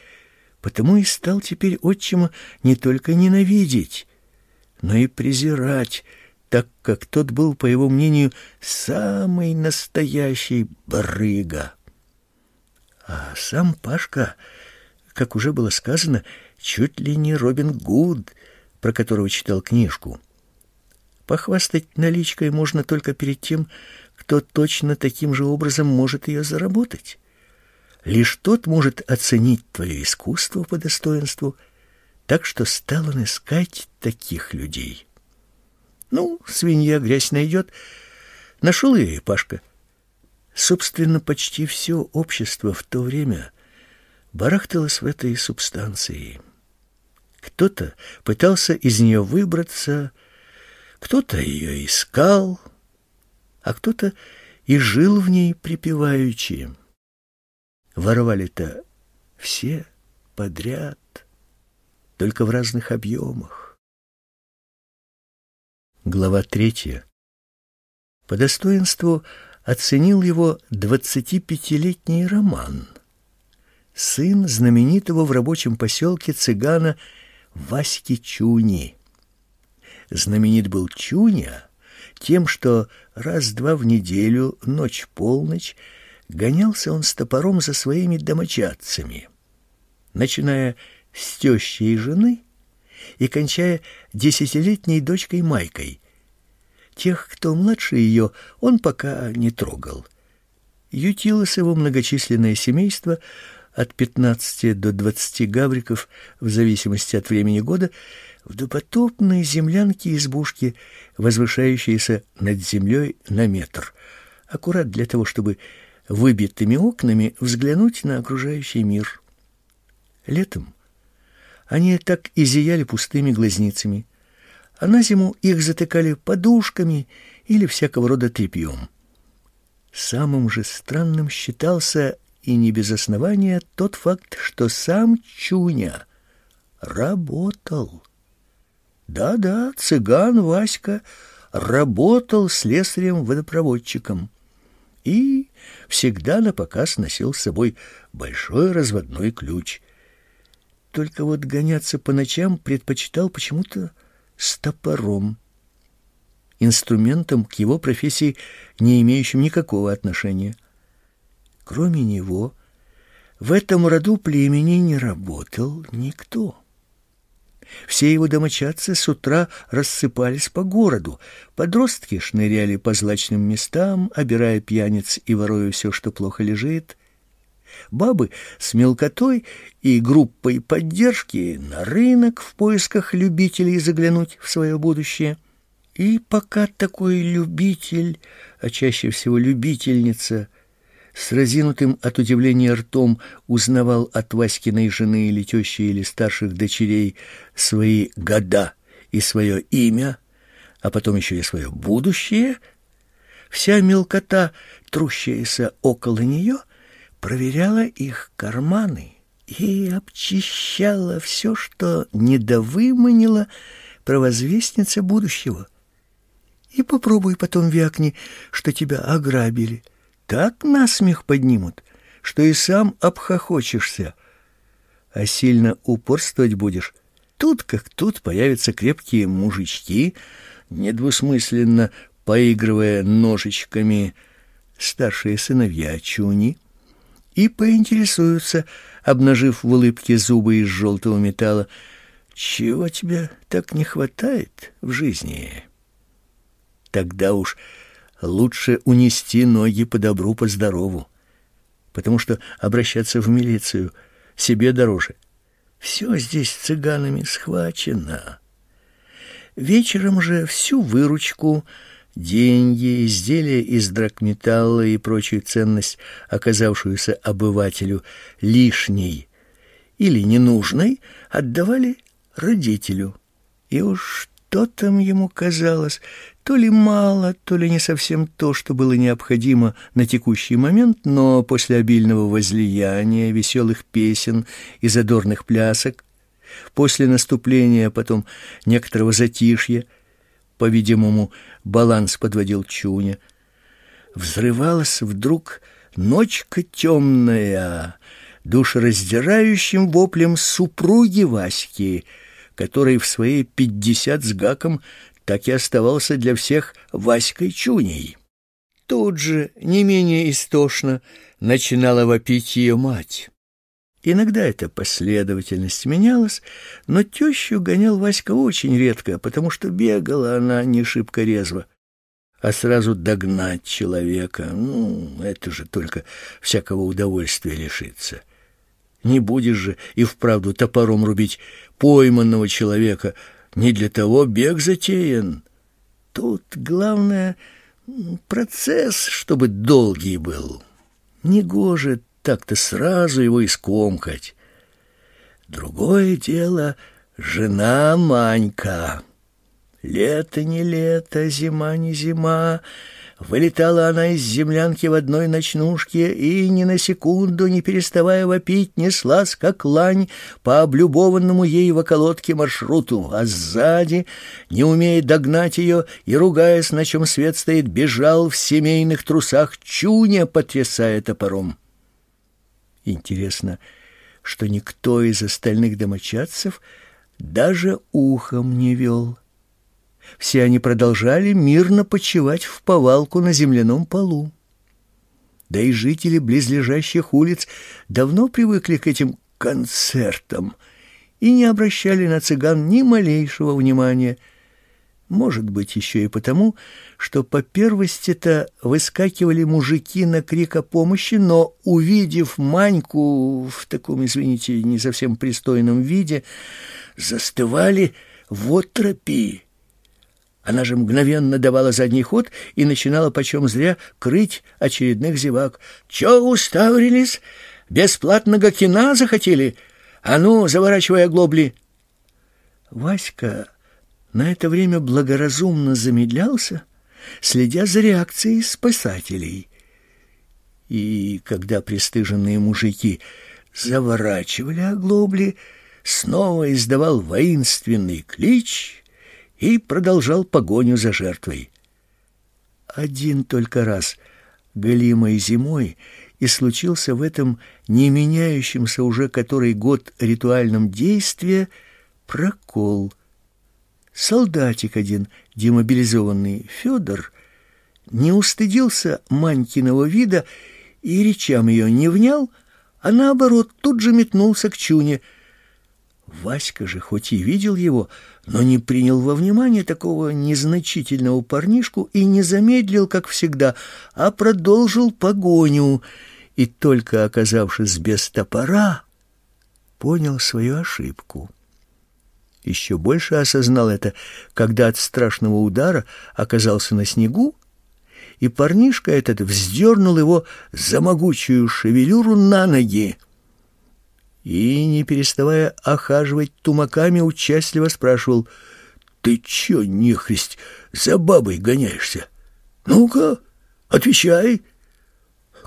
Speaker 1: потому и стал теперь отчима не только ненавидеть, но и презирать, так как тот был, по его мнению, самый настоящий барыга. А сам Пашка, как уже было сказано, чуть ли не Робин Гуд, про которого читал книжку. Похвастать наличкой можно только перед тем, кто точно таким же образом может ее заработать. Лишь тот может оценить твое искусство по достоинству, так что стал он искать таких людей. Ну, свинья грязь найдет. Нашел ее и Пашка. Собственно, почти все общество в то время барахталось в этой субстанции. Кто-то пытался из нее выбраться, кто-то ее искал, а кто-то и жил в ней припеваючи. Воровали-то все подряд, только в разных объемах. Глава третья. По достоинству оценил его двадцатипятилетний роман. Сын знаменитого в рабочем поселке цыгана Васьки Чуни. Знаменит был Чуня тем, что раз-два в неделю, ночь-полночь, гонялся он с топором за своими домочадцами. начиная с тещи и жены и кончая десятилетней дочкой Майкой. Тех, кто младше ее, он пока не трогал. Ютилось его многочисленное семейство от 15 до 20 гавриков в зависимости от времени года в допотопной землянке-избушке, возвышающейся над землей на метр, аккурат для того, чтобы выбитыми окнами взглянуть на окружающий мир. Летом они так и зияли пустыми глазницами, а на зиму их затыкали подушками или всякого рода тряпьем. Самым же странным считался и не без основания тот факт, что сам Чуня работал. Да-да, цыган Васька работал слесарем-водопроводчиком и всегда на показ носил с собой большой разводной ключ. Только вот гоняться по ночам предпочитал почему-то с топором, инструментом к его профессии, не имеющим никакого отношения. Кроме него, в этом роду племени не работал никто. Все его домочадцы с утра рассыпались по городу. Подростки шныряли по злачным местам, обирая пьяниц и воруя все, что плохо лежит. Бабы с мелкотой и группой поддержки на рынок в поисках любителей заглянуть в свое будущее. И пока такой любитель, а чаще всего любительница, с разинутым от удивления ртом узнавал от Васькиной жены или тещи или старших дочерей свои года и свое имя, а потом еще и свое будущее, вся мелкота, трущаяся около нее, проверяла их карманы и обчищала все, что недовыманила провозвестница будущего. И попробуй потом вякни, что тебя ограбили — так насмех поднимут, что и сам обхохочешься. А сильно упорствовать будешь, тут как тут появятся крепкие мужички, недвусмысленно поигрывая ножичками старшие сыновья Чуни, и поинтересуются, обнажив в улыбке зубы из желтого металла, чего тебе так не хватает в жизни? Тогда уж лучше унести ноги по добру, по здорову, потому что обращаться в милицию себе дороже. Все здесь цыганами схвачено. Вечером же всю выручку, деньги, изделия из драгметалла и прочую ценность, оказавшуюся обывателю лишней или ненужной, отдавали родителю. И уж что там ему казалось, то ли мало, то ли не совсем то, что было необходимо на текущий момент, но после обильного возлияния, веселых песен и задорных плясок, после наступления потом некоторого затишья, по-видимому, баланс подводил Чуня, взрывалась вдруг ночка темная, душераздирающим воплем супруги Васьки, который в свои пятьдесят с гаком так и оставался для всех Васькой Чуней. Тут же, не менее истошно, начинала вопить ее мать. Иногда эта последовательность менялась, но тещу гонял Васька очень редко, потому что бегала она не шибко резво. А сразу догнать человека, ну, это же только всякого удовольствия лишиться. Не будешь же и вправду топором рубить пойманного человека — не для того бег затеян. Тут главное процесс, чтобы долгий был. Негоже так-то сразу его искомкать. Другое дело — жена Манька. Лето не лето, зима не зима — Вылетала она из землянки в одной ночнушке и, ни на секунду не переставая вопить, неслась, как лань, по облюбованному ей в околотке маршруту, а сзади, не умея догнать ее и, ругаясь, на чем свет стоит, бежал в семейных трусах Чуня, потрясая топором. Интересно, что никто из остальных домочадцев даже ухом не вел. Все они продолжали мирно почивать в повалку на земляном полу. Да и жители близлежащих улиц давно привыкли к этим концертом и не обращали на цыган ни малейшего внимания. Может быть, еще и потому, что по первости-то выскакивали мужики на крик о помощи, но, увидев Маньку в таком, извините, не совсем пристойном виде, застывали в отропи. Она же мгновенно давала задний ход и начинала почем зря крыть очередных зевак. «Чё уставились? Бесплатного кино захотели? А ну, заворачивай оглобли!» Васька на это время благоразумно замедлялся, следя за реакцией спасателей. И когда пристыженные мужики заворачивали оглобли, снова издавал воинственный клич и продолжал погоню за жертвой. Один только раз, голимой зимой, и случился в этом не меняющемся уже который год ритуальном действии прокол. Солдатик один, демобилизованный Федор, не устыдился Манькиного вида и речам ее не внял, а наоборот тут же метнулся к Чуне — Васька же хоть и видел его, но не принял во внимание такого незначительного парнишку и не замедлил, как всегда, а продолжил погоню, и только оказавшись без топора, понял свою ошибку. Еще больше осознал это, когда от страшного удара оказался на снегу, и парнишка этот вздернул его за могучую шевелюру на ноги и, не переставая охаживать тумаками, участливо спрашивал, «Ты чё, нехрист, за бабой гоняешься? Ну-ка, отвечай!»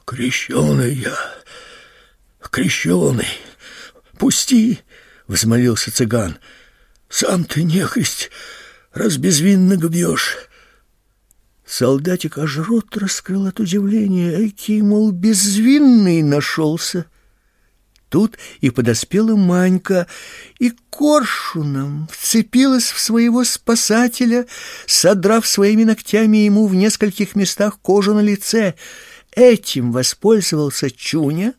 Speaker 1: «Крещеный я, крещеный, пусти!» — взмолился цыган. «Сам ты, нехрист, раз безвинного бьешь!» Солдатик аж рот раскрыл от удивления, экий, мол, безвинный нашелся. Тут и подоспела Манька, и коршуном вцепилась в своего спасателя, содрав своими ногтями ему в нескольких местах кожу на лице. Этим воспользовался Чуня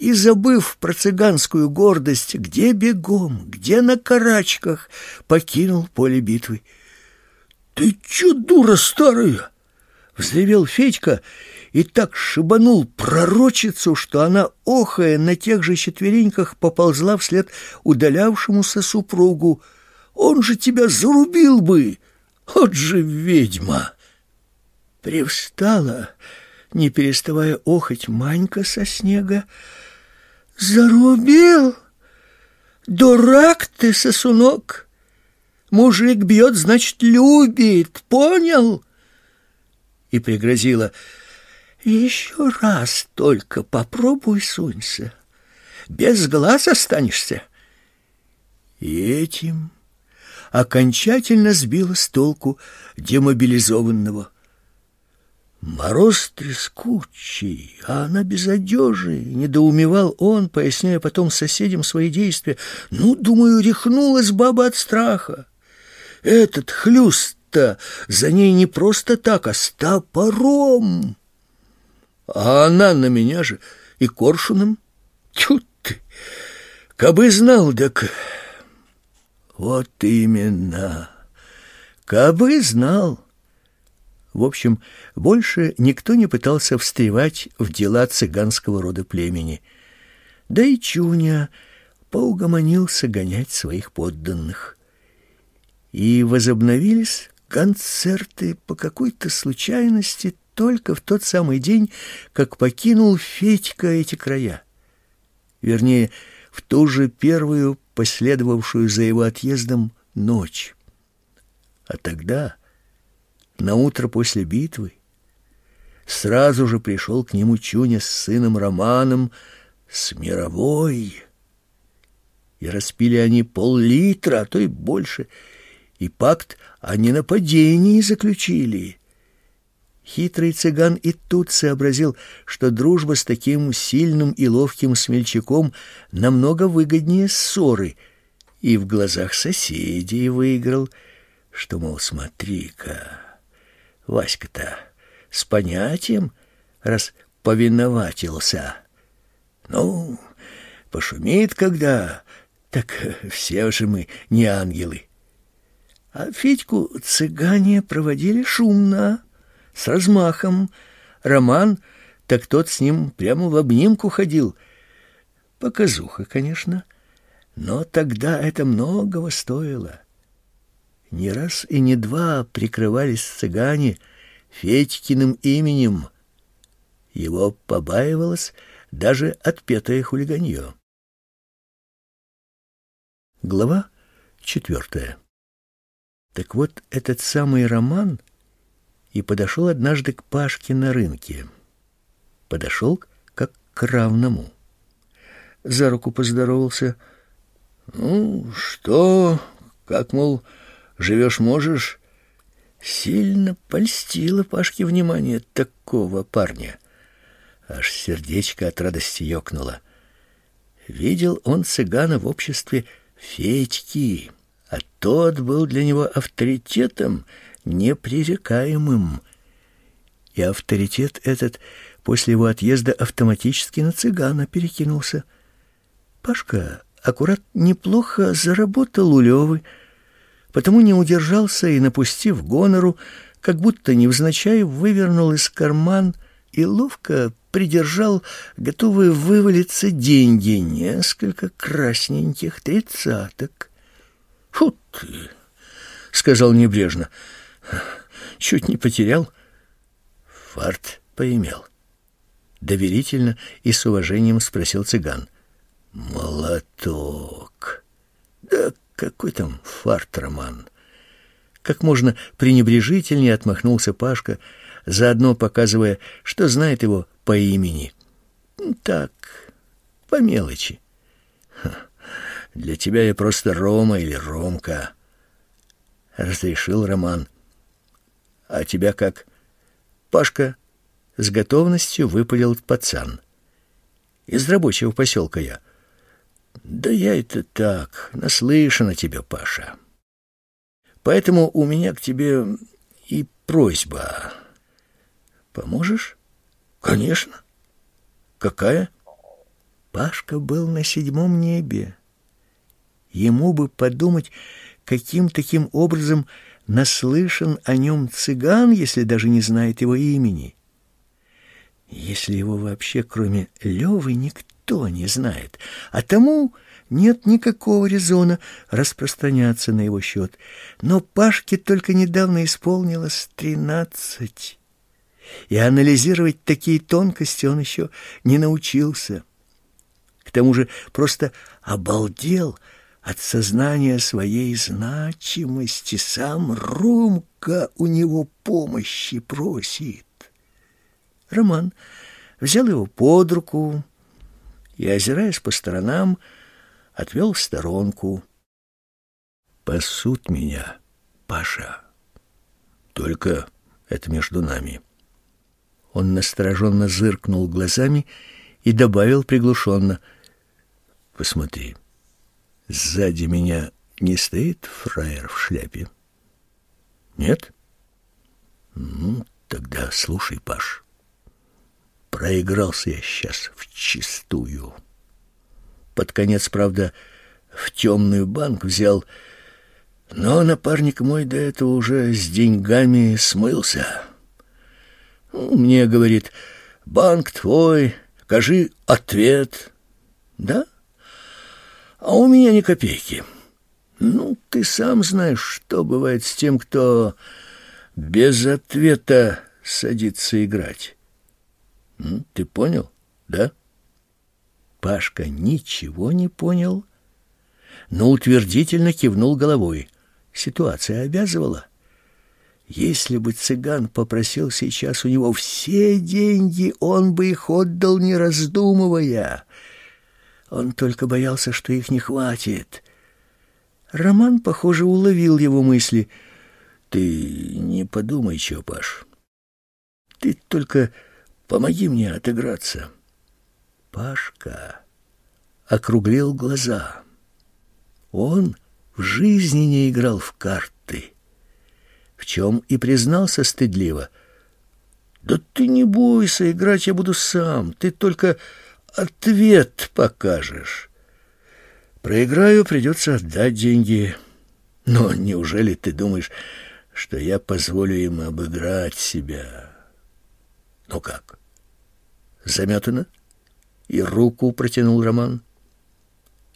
Speaker 1: и, забыв про цыганскую гордость, где бегом, где на карачках, покинул поле битвы. «Ты чё, дура старая?» — взревел Федька и так шибанул пророчицу, что она, охая, на тех же четвереньках поползла вслед удалявшемуся супругу. «Он же тебя зарубил бы! Вот же ведьма!» Привстала, не переставая охать, Манька со снега. «Зарубил? Дурак ты, сосунок! Мужик бьет, значит, любит, понял?» И пригрозила — еще раз только попробуй сунься. Без глаз останешься. И этим окончательно сбила с толку демобилизованного. Мороз трескучий, а она без одежи. Недоумевал он, поясняя потом соседям свои действия. Ну, думаю, рехнулась баба от страха. Этот хлюст-то за ней не просто так, а с топором. А она на меня же и коршуном. Тьфу ты! Кабы знал, так... Вот именно. Кабы знал. В общем, больше никто не пытался встревать в дела цыганского рода племени. Да и Чуня поугомонился гонять своих подданных. И возобновились концерты по какой-то случайности только в тот самый день, как покинул Федька эти края. Вернее, в ту же первую, последовавшую за его отъездом, ночь. А тогда, на утро после битвы, сразу же пришел к нему Чуня с сыном Романом, с мировой. И распили они пол-литра, а то и больше, и пакт о ненападении заключили. Хитрый цыган и тут сообразил, что дружба с таким сильным и ловким смельчаком намного выгоднее ссоры, и в глазах соседей выиграл, что, мол, смотри-ка, Васька-то с понятием, раз повиноватился. Ну, пошумит когда, так все же мы не ангелы. А Федьку цыгане проводили шумно, с размахом. Роман, так тот с ним прямо в обнимку ходил. Показуха, конечно, но тогда это многого стоило. Не раз и не два прикрывались цыгане Федькиным именем. Его побаивалось даже отпетое хулиганье. Глава четвертая. Так вот, этот самый роман и подошел однажды к Пашке на рынке. Подошел как к равному. За руку поздоровался. «Ну, что? Как, мол, живешь можешь?» Сильно польстило Пашке внимание такого парня. Аж сердечко от радости ёкнуло. Видел он цыгана в обществе Федьки, а тот был для него авторитетом непререкаемым. И авторитет этот после его отъезда автоматически на цыгана перекинулся. Пашка аккурат неплохо заработал у Левы, потому не удержался и, напустив гонору, как будто невзначай вывернул из карман и ловко придержал готовые вывалиться деньги, несколько красненьких тридцаток. «Фу ты!» — сказал небрежно. «Чуть не потерял». Фарт поимел. Доверительно и с уважением спросил цыган. «Молоток! Да какой там фарт, Роман?» Как можно пренебрежительнее отмахнулся Пашка, заодно показывая, что знает его по имени. «Так, по мелочи». Для тебя я просто Рома или Ромка. Разрешил Роман. А тебя как? Пашка с готовностью выпалил пацан. Из рабочего поселка я. Да я это так, наслышан о тебе, Паша. Поэтому у меня к тебе и просьба. Поможешь? Конечно. Какая? Пашка был на седьмом небе. Ему бы подумать, каким таким образом наслышан о нем цыган, если даже не знает его имени. Если его вообще, кроме Левы, никто не знает, а тому нет никакого резона распространяться на его счет. Но Пашке только недавно исполнилось тринадцать, и анализировать такие тонкости он еще не научился. К тому же просто обалдел — от сознания своей значимости сам Ромка у него помощи просит. Роман взял его под руку и, озираясь по сторонам, отвел в сторонку. «Пасут меня, Паша. Только это между нами». Он настороженно зыркнул глазами и добавил приглушенно. «Посмотри». Сзади меня не стоит фраер в шляпе? Нет? Ну, тогда слушай, Паш. Проигрался я сейчас вчистую. Под конец, правда, в темную банк взял, но напарник мой до этого уже с деньгами смылся. Ну, мне говорит, банк твой, кажи ответ. Да? А у меня ни копейки. Ну, ты сам знаешь, что бывает с тем, кто без ответа садится играть. Ты понял, да? Пашка ничего не понял, но утвердительно кивнул головой. Ситуация обязывала. Если бы цыган попросил сейчас у него все деньги, он бы их отдал, не раздумывая. Он только боялся, что их не хватит. Роман, похоже, уловил его мысли. «Ты не подумай, чё, Паш. Ты только помоги мне отыграться». Пашка округлил глаза. Он в жизни не играл в карты, в чем и признался стыдливо. «Да ты не бойся, играть я буду сам. Ты только ответ покажешь. Проиграю, придется отдать деньги. Но неужели ты думаешь, что я позволю им обыграть себя? Ну как? Заметано? И руку протянул Роман.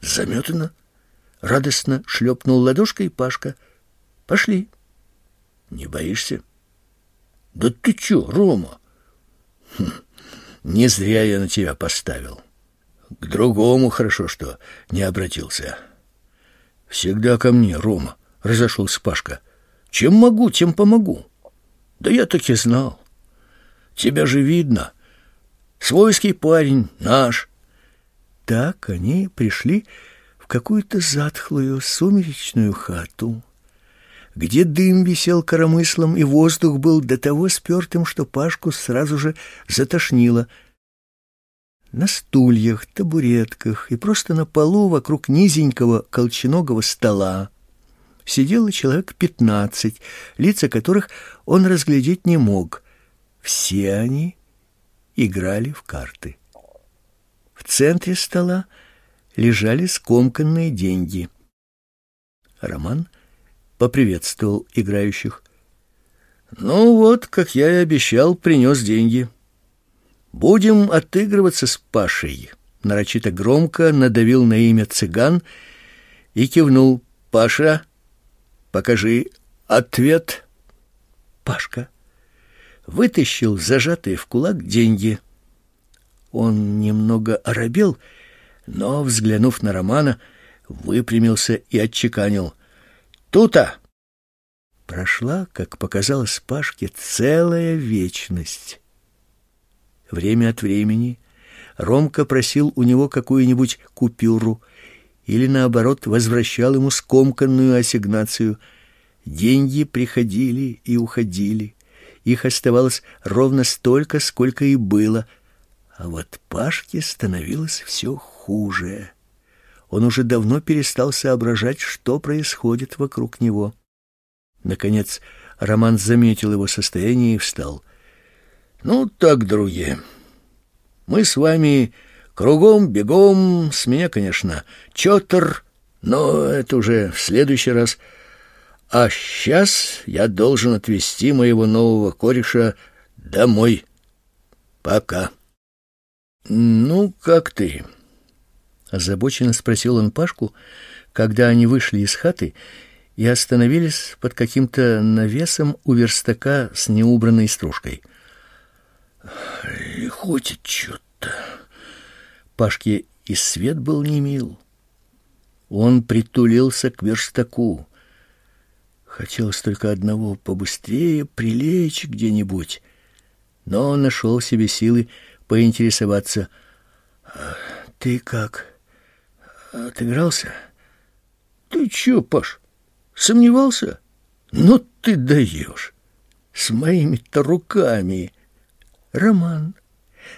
Speaker 1: Заметано? Радостно шлепнул ладошкой Пашка. Пошли. Не боишься? Да ты чё, Рома? Хм, не зря я на тебя поставил. К другому хорошо, что не обратился. Всегда ко мне, Рома, разошелся Пашка. Чем могу, тем помогу. Да я так и знал. Тебя же видно. Свойский парень, наш. Так они пришли в какую-то затхлую сумеречную хату, где дым висел коромыслом, и воздух был до того спертым, что Пашку сразу же затошнило. На стульях, табуретках и просто на полу вокруг низенького колченогого стола сидело человек пятнадцать, лица которых он разглядеть не мог. Все они играли в карты. В центре стола лежали скомканные деньги. Роман поприветствовал играющих. «Ну вот, как я и обещал, принес деньги. Будем отыгрываться с Пашей». Нарочито громко надавил на имя цыган и кивнул. «Паша, покажи ответ». Пашка вытащил зажатые в кулак деньги. Он немного оробел, но, взглянув на Романа, выпрямился и отчеканил. «Тута!» Прошла, как показалось Пашке, целая вечность. Время от времени Ромка просил у него какую-нибудь купюру или, наоборот, возвращал ему скомканную ассигнацию. Деньги приходили и уходили. Их оставалось ровно столько, сколько и было. А вот Пашке становилось все хуже. Он уже давно перестал соображать, что происходит вокруг него. Наконец, Роман заметил его состояние и встал. «Ну так, други, мы с вами кругом, бегом, с меня, конечно, чётр, но это уже в следующий раз». А сейчас я должен отвезти моего нового кореша домой. Пока. Ну, как ты? Озабоченно спросил он Пашку, когда они вышли из хаты и остановились под каким-то навесом у верстака с неубранной стружкой. Лихотит что-то. Пашке и свет был не мил. Он притулился к верстаку. Хотелось только одного — побыстрее прилечь где-нибудь. Но он нашел в себе силы поинтересоваться. «А «Ты как? Отыгрался?» «Ты чё, Паш, сомневался? Ну ты даешь! С моими-то руками!» Роман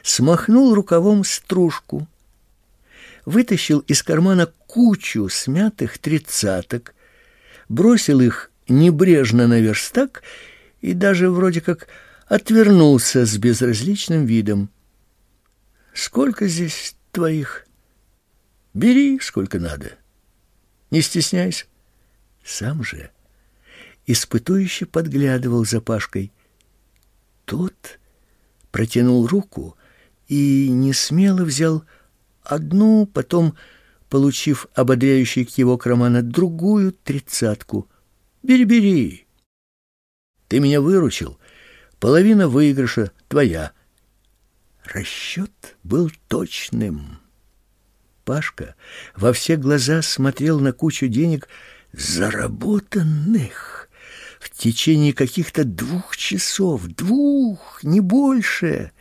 Speaker 1: смахнул рукавом стружку, вытащил из кармана кучу смятых тридцаток, бросил их небрежно на верстак и даже вроде как отвернулся с безразличным видом. «Сколько здесь твоих? Бери, сколько надо. Не стесняйся». Сам же испытующе подглядывал за Пашкой. Тот протянул руку и не смело взял одну, потом, получив ободряющий к его Романа, другую тридцатку — Бери, бери. Ты меня выручил. Половина выигрыша твоя. Расчет был точным. Пашка во все глаза смотрел на кучу денег, заработанных в течение каких-то двух часов, двух, не больше.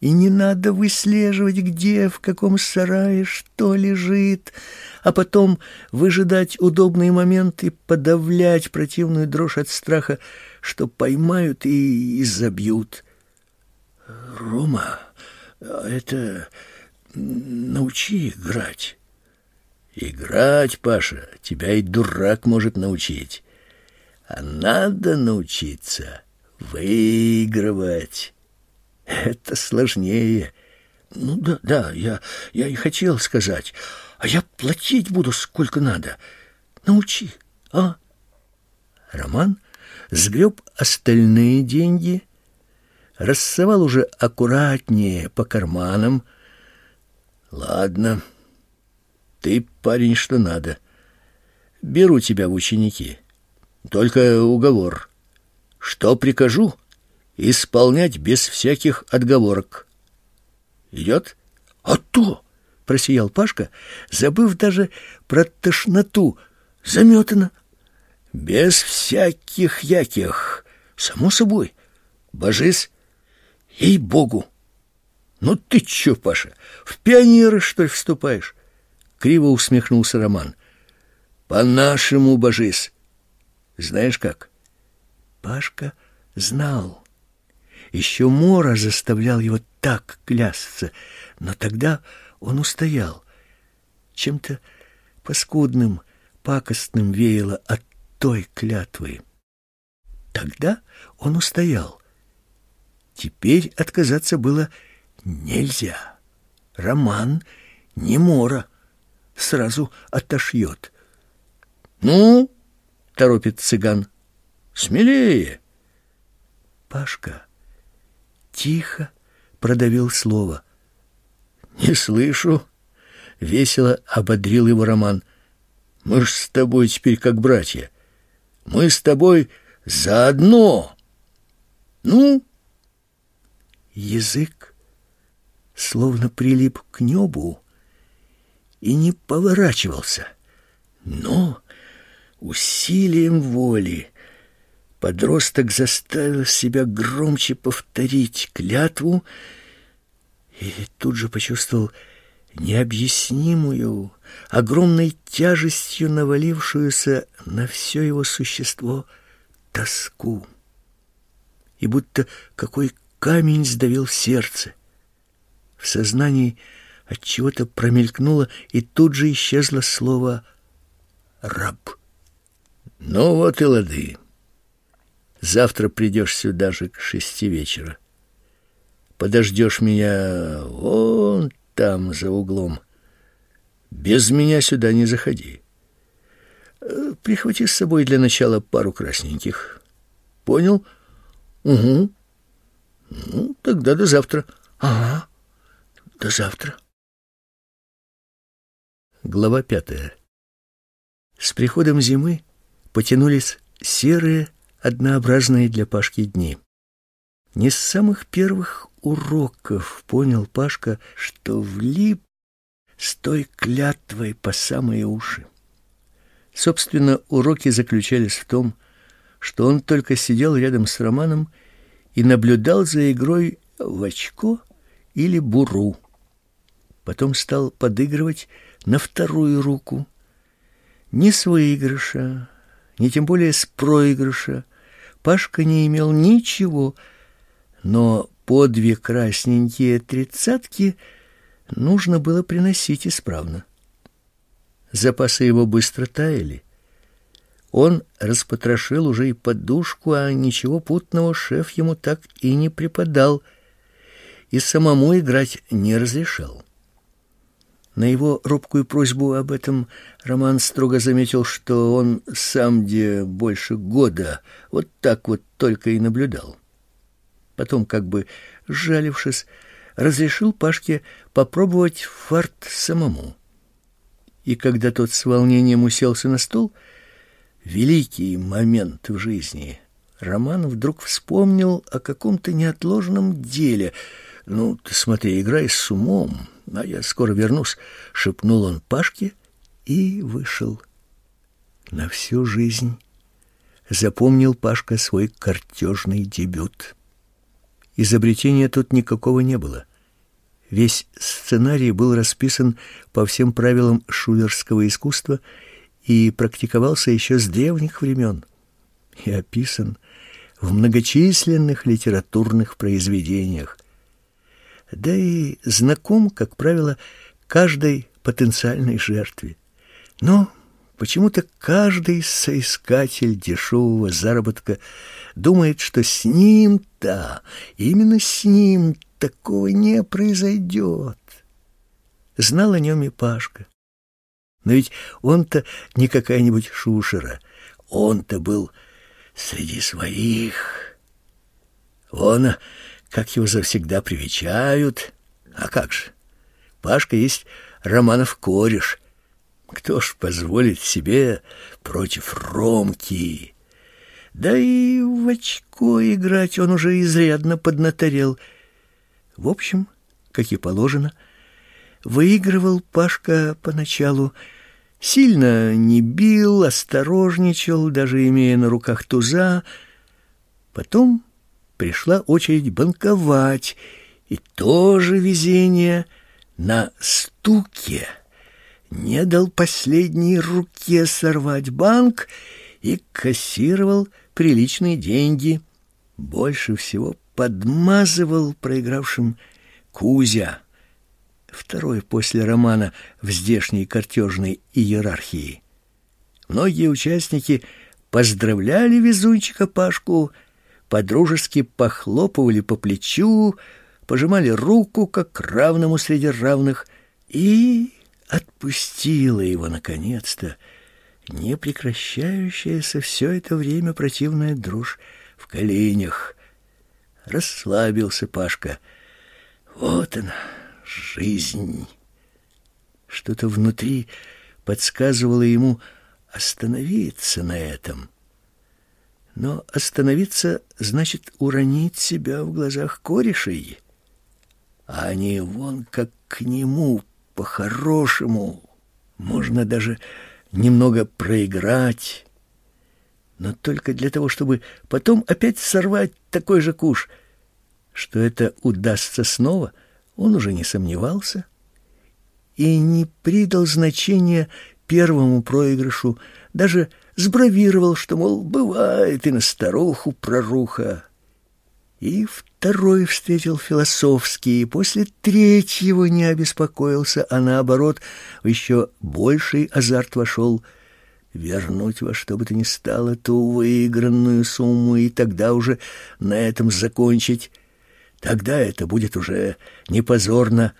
Speaker 1: И не надо выслеживать, где, в каком сарае, что лежит, а потом выжидать удобный момент и подавлять противную дрожь от страха, что поймают и изобьют. Рома, это научи играть. Играть, Паша, тебя и дурак может научить. А надо научиться выигрывать. Это сложнее.
Speaker 2: Ну да, да, я, я и хотел сказать. А я платить буду сколько надо. Научи, а?
Speaker 1: Роман сгреб остальные деньги, рассовал уже аккуратнее по карманам. Ладно, ты парень что надо. Беру тебя в ученики. Только уговор. Что прикажу, исполнять без всяких отговорок. Идет?
Speaker 2: А то!
Speaker 1: Просиял Пашка, забыв даже про тошноту. Заметано. Без всяких яких. Само собой. Божись. Ей-богу. Ну ты чё, Паша, в пионеры, что ли, вступаешь? Криво усмехнулся Роман. По-нашему, божись. Знаешь как? Пашка знал. Еще Мора заставлял его так клясться, но тогда он устоял. Чем-то паскудным, пакостным веяло от той клятвы. Тогда он устоял. Теперь отказаться было нельзя. Роман не Мора, сразу отошьет. «Ну?» — торопит цыган. «Смелее!» Пашка тихо продавил слово. «Не слышу!» — весело ободрил его Роман. «Мы ж с тобой теперь как братья. Мы с тобой заодно!» «Ну?» Язык словно прилип к небу и не поворачивался. Но усилием воли Подросток заставил себя громче повторить клятву и тут же почувствовал необъяснимую, огромной тяжестью навалившуюся на все его существо тоску. И будто какой камень сдавил сердце. В сознании от чего-то промелькнуло и тут же исчезло слово «раб». «Ну вот и лады». Завтра придешь сюда же к шести вечера. Подождешь меня вон там, за углом. Без меня сюда не заходи. Прихвати с собой для начала пару красненьких. Понял? Угу. Ну, тогда до завтра. Ага. До завтра. Глава пятая. С приходом зимы потянулись серые однообразные для Пашки дни. Не с самых первых уроков понял Пашка, что влип с той клятвой по самые уши. Собственно, уроки заключались в том, что он только сидел рядом с Романом и наблюдал за игрой в очко или буру. Потом стал подыгрывать на вторую руку. Не с выигрыша, ни тем более с проигрыша, Пашка не имел ничего, но по две красненькие тридцатки нужно было приносить исправно. Запасы его быстро таяли. Он распотрошил уже и подушку, а ничего путного шеф ему так и не преподал, и самому играть не разрешал. На его робкую просьбу об этом Роман строго заметил, что он сам где больше года вот так вот только и наблюдал. Потом, как бы жалившись, разрешил Пашке попробовать фарт самому. И когда тот с волнением уселся на стол, великий момент в жизни, Роман вдруг вспомнил о каком-то неотложном деле. «Ну, ты смотри, играй с умом» а я скоро вернусь, шепнул он Пашке и вышел. На всю жизнь запомнил Пашка свой картежный дебют. Изобретения тут никакого не было. Весь сценарий был расписан по всем правилам шулерского искусства и практиковался еще с древних времен и описан в многочисленных литературных произведениях да и знаком, как правило, каждой потенциальной жертве. Но почему-то каждый соискатель дешевого заработка думает, что с ним-то, именно с ним такого не произойдет. Знал о нем и Пашка. Но ведь он-то не какая-нибудь шушера. Он-то был среди своих. Он, как его завсегда привечают. А как же? Пашка есть Романов кореш. Кто ж позволит себе против Ромки? Да и в очко играть он уже изрядно поднаторел. В общем, как и положено, выигрывал Пашка поначалу, сильно не бил, осторожничал, даже имея на руках туза. Потом пришла очередь банковать, и тоже везение на стуке не дал последней руке сорвать банк и кассировал приличные деньги. Больше всего подмазывал проигравшим Кузя, второй после романа в здешней картежной иерархии. Многие участники поздравляли везунчика Пашку, подружески похлопывали по плечу, пожимали руку, как равному среди равных, и отпустила его наконец-то непрекращающаяся все это время противная дрожь в коленях. Расслабился Пашка. Вот она, жизнь. Что-то внутри подсказывало ему остановиться на этом. Но остановиться значит уронить себя в глазах корешей. А они вон как к нему по-хорошему. Можно даже немного проиграть, но только для того, чтобы потом опять сорвать такой же куш. Что это удастся снова, он уже не сомневался и не придал значения первому проигрышу, даже сбравировал, что, мол, бывает и на старуху проруха. И второй встретил философский, и после третьего не обеспокоился, а наоборот, в еще больший азарт вошел вернуть во что бы то ни стало ту выигранную сумму и тогда уже на этом закончить. Тогда это будет уже не позорно.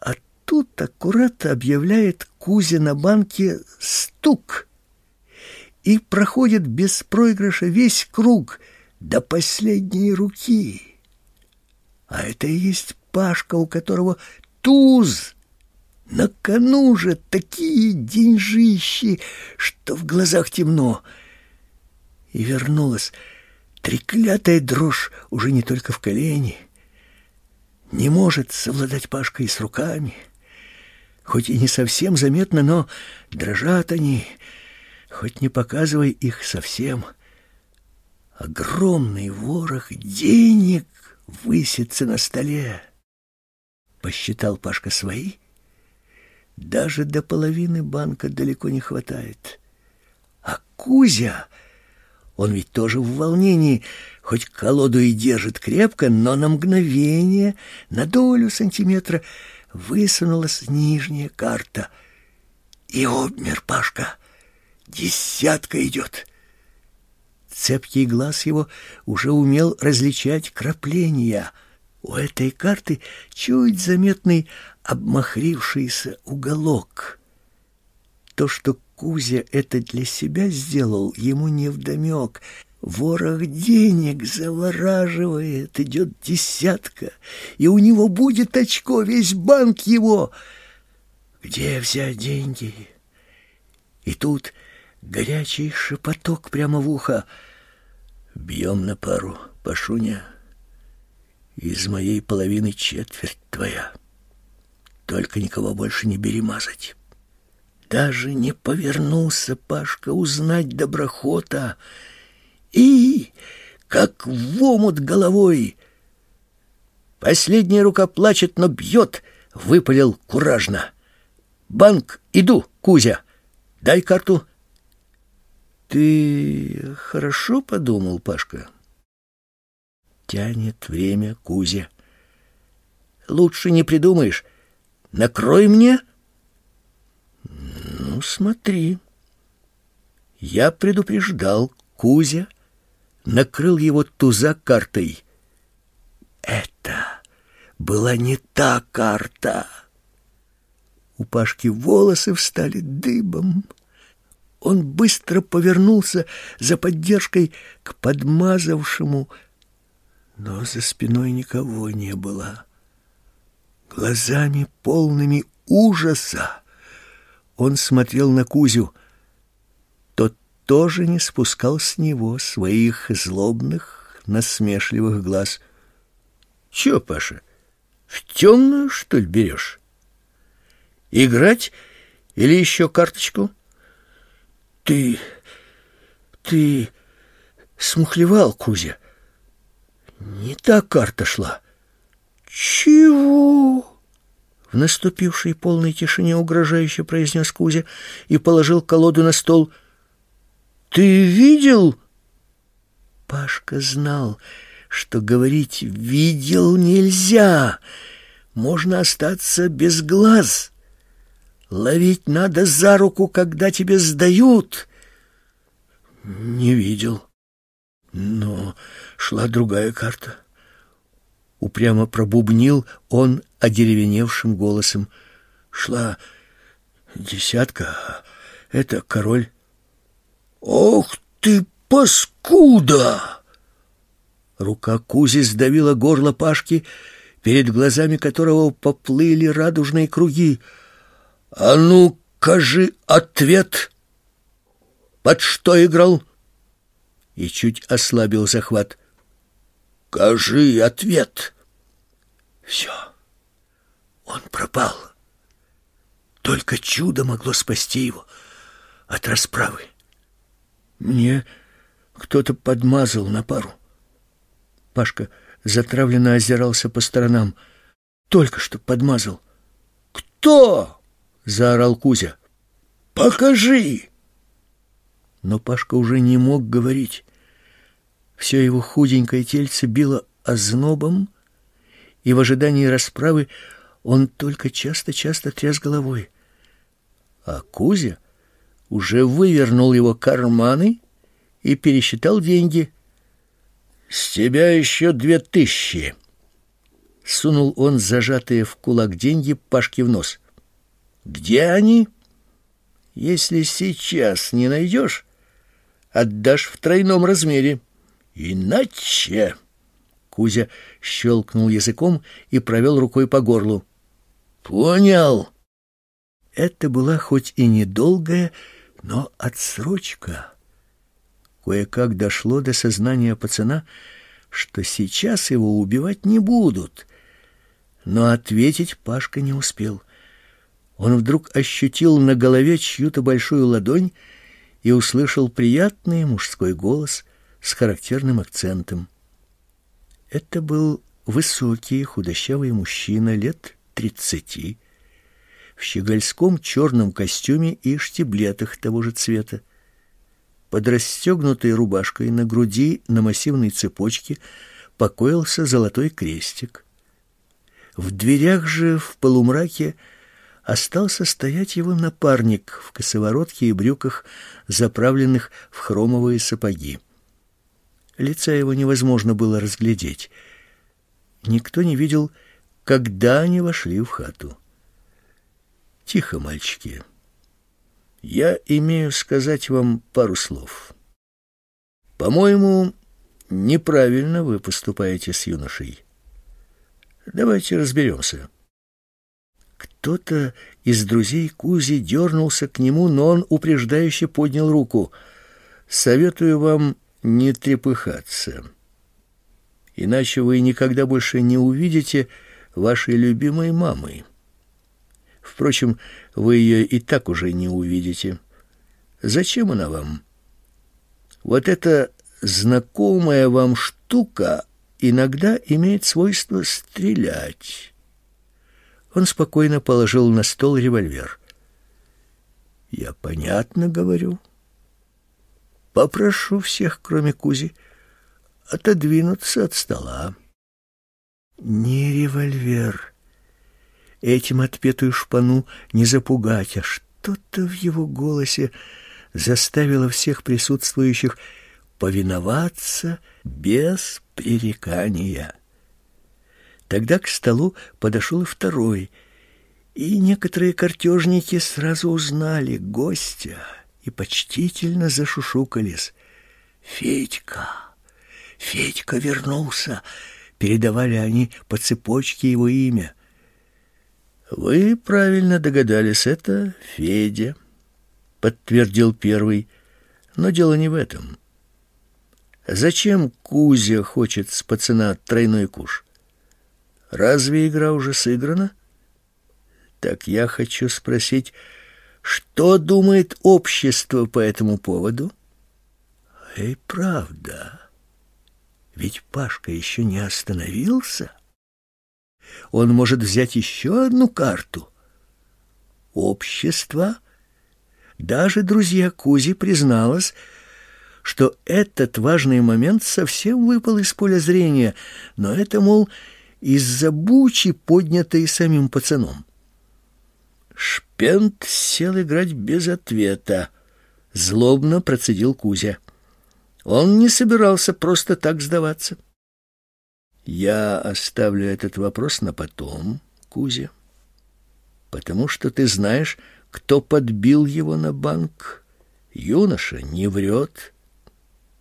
Speaker 1: А тут аккурат объявляет Кузя на банке стук и проходит без проигрыша весь круг — до последней руки. А это и есть Пашка, у которого туз. На кону же такие деньжищи, что в глазах темно. И вернулась треклятая дрожь уже не только в колени. Не может совладать Пашка и с руками. Хоть и не совсем заметно, но дрожат они, хоть не показывай их совсем — Огромный ворох денег высится на столе. Посчитал Пашка свои. Даже до половины банка далеко не хватает. А Кузя, он ведь тоже в волнении, хоть колоду и держит крепко, но на мгновение, на долю сантиметра высунулась нижняя карта. И обмер Пашка. Десятка идет. Цепкий глаз его уже умел различать крапления. У этой карты чуть заметный обмахрившийся уголок. То, что Кузя это для себя сделал, ему невдомек. Ворох денег завораживает, идет десятка, и у него будет очко, весь банк его. Где взять деньги? И тут горячий шепоток прямо в ухо — Бьем на пару, Пашуня. Из моей половины четверть твоя. Только никого больше не бери мазать. Даже не повернулся Пашка узнать доброхота. И, как в омут головой, последняя рука плачет, но бьет, выпалил куражно. «Банк, иду, Кузя! Дай карту!» Ты хорошо подумал, Пашка? Тянет время Кузя. Лучше не придумаешь. Накрой мне. Ну, смотри. Я предупреждал Кузя, накрыл его туза картой. Это была не та карта. У Пашки волосы встали дыбом. Он быстро повернулся за поддержкой к подмазавшему, но за спиной никого не было. Глазами полными ужаса он смотрел на Кузю. Тот тоже не спускал с него своих злобных, насмешливых глаз. — Чё, Паша, в темную, что ли, берешь? Играть или еще карточку? Ты... ты смухлевал, Кузя. Не та карта шла. Чего? В наступившей полной тишине угрожающе произнес Кузя и положил колоду на стол. Ты видел? Пашка знал, что говорить «видел» нельзя. Можно остаться без глаз. Ловить надо за руку, когда тебе сдают. Не видел. Но шла другая карта. Упрямо пробубнил он одеревеневшим голосом. Шла десятка, это король. Ох ты, паскуда! Рука Кузи сдавила горло Пашки, перед глазами которого поплыли радужные круги. «А ну, кажи ответ! Под что играл?» И чуть ослабил захват. «Кажи ответ!» «Все, он пропал. Только чудо могло спасти его от расправы. Мне кто-то подмазал на пару. Пашка затравленно озирался по сторонам. Только что подмазал. «Кто?» — заорал Кузя. «Покажи!» Но Пашка уже не мог говорить. Все его худенькое тельце било ознобом, и в ожидании расправы он только часто-часто тряс головой. А Кузя уже вывернул его карманы и пересчитал деньги — «С тебя еще две тысячи!» Сунул он зажатые в кулак деньги Пашке в нос. «Где они?» «Если сейчас не найдешь, отдашь в тройном размере. Иначе...» Кузя щелкнул языком и провел рукой по горлу. «Понял!» Это была хоть и недолгая, но отсрочка. Кое-как дошло до сознания пацана, что сейчас его убивать не будут. Но ответить Пашка не успел. Он вдруг ощутил на голове чью-то большую ладонь и услышал приятный мужской голос с характерным акцентом. Это был высокий, худощавый мужчина лет тридцати, в щегольском черном костюме и штиблетах того же цвета. Под расстегнутой рубашкой на груди на массивной цепочке покоился золотой крестик. В дверях же в полумраке остался стоять его напарник в косоворотке и брюках, заправленных в хромовые сапоги. Лица его невозможно было разглядеть. Никто не видел, когда они вошли в хату. «Тихо, мальчики!» я имею сказать вам пару слов. По-моему, неправильно вы поступаете с юношей. Давайте разберемся. Кто-то из друзей Кузи дернулся к нему, но он упреждающе поднял руку. Советую вам не трепыхаться. Иначе вы никогда больше не увидите вашей любимой мамы. Впрочем, вы ее и так уже не увидите. Зачем она вам? Вот эта знакомая вам штука иногда имеет свойство стрелять. Он спокойно положил на стол револьвер. Я понятно говорю. Попрошу всех, кроме Кузи, отодвинуться от стола. Не револьвер, Этим отпетую шпану не запугать, а что-то в его голосе заставило всех присутствующих повиноваться без пререкания. Тогда к столу подошел и второй, и некоторые картежники сразу узнали гостя и почтительно зашушукались. «Федька! Федька вернулся!» Передавали они по цепочке его имя. «Вы правильно догадались, это Федя», — подтвердил первый. «Но дело не в этом. Зачем Кузя хочет с пацана тройной куш? Разве игра уже сыграна? Так я хочу спросить, что думает общество по этому поводу? Эй, правда. Ведь Пашка еще не остановился. Он может взять еще одну карту. Общество, даже друзья Кузи призналось, что этот важный момент совсем выпал из поля зрения, но это, мол, из-за бучи, поднятой самим пацаном. Шпент сел играть без ответа. Злобно процедил Кузя. Он не собирался просто так сдаваться. Я оставлю этот вопрос на потом, Кузя, потому что ты знаешь, кто подбил его на банк. Юноша не врет,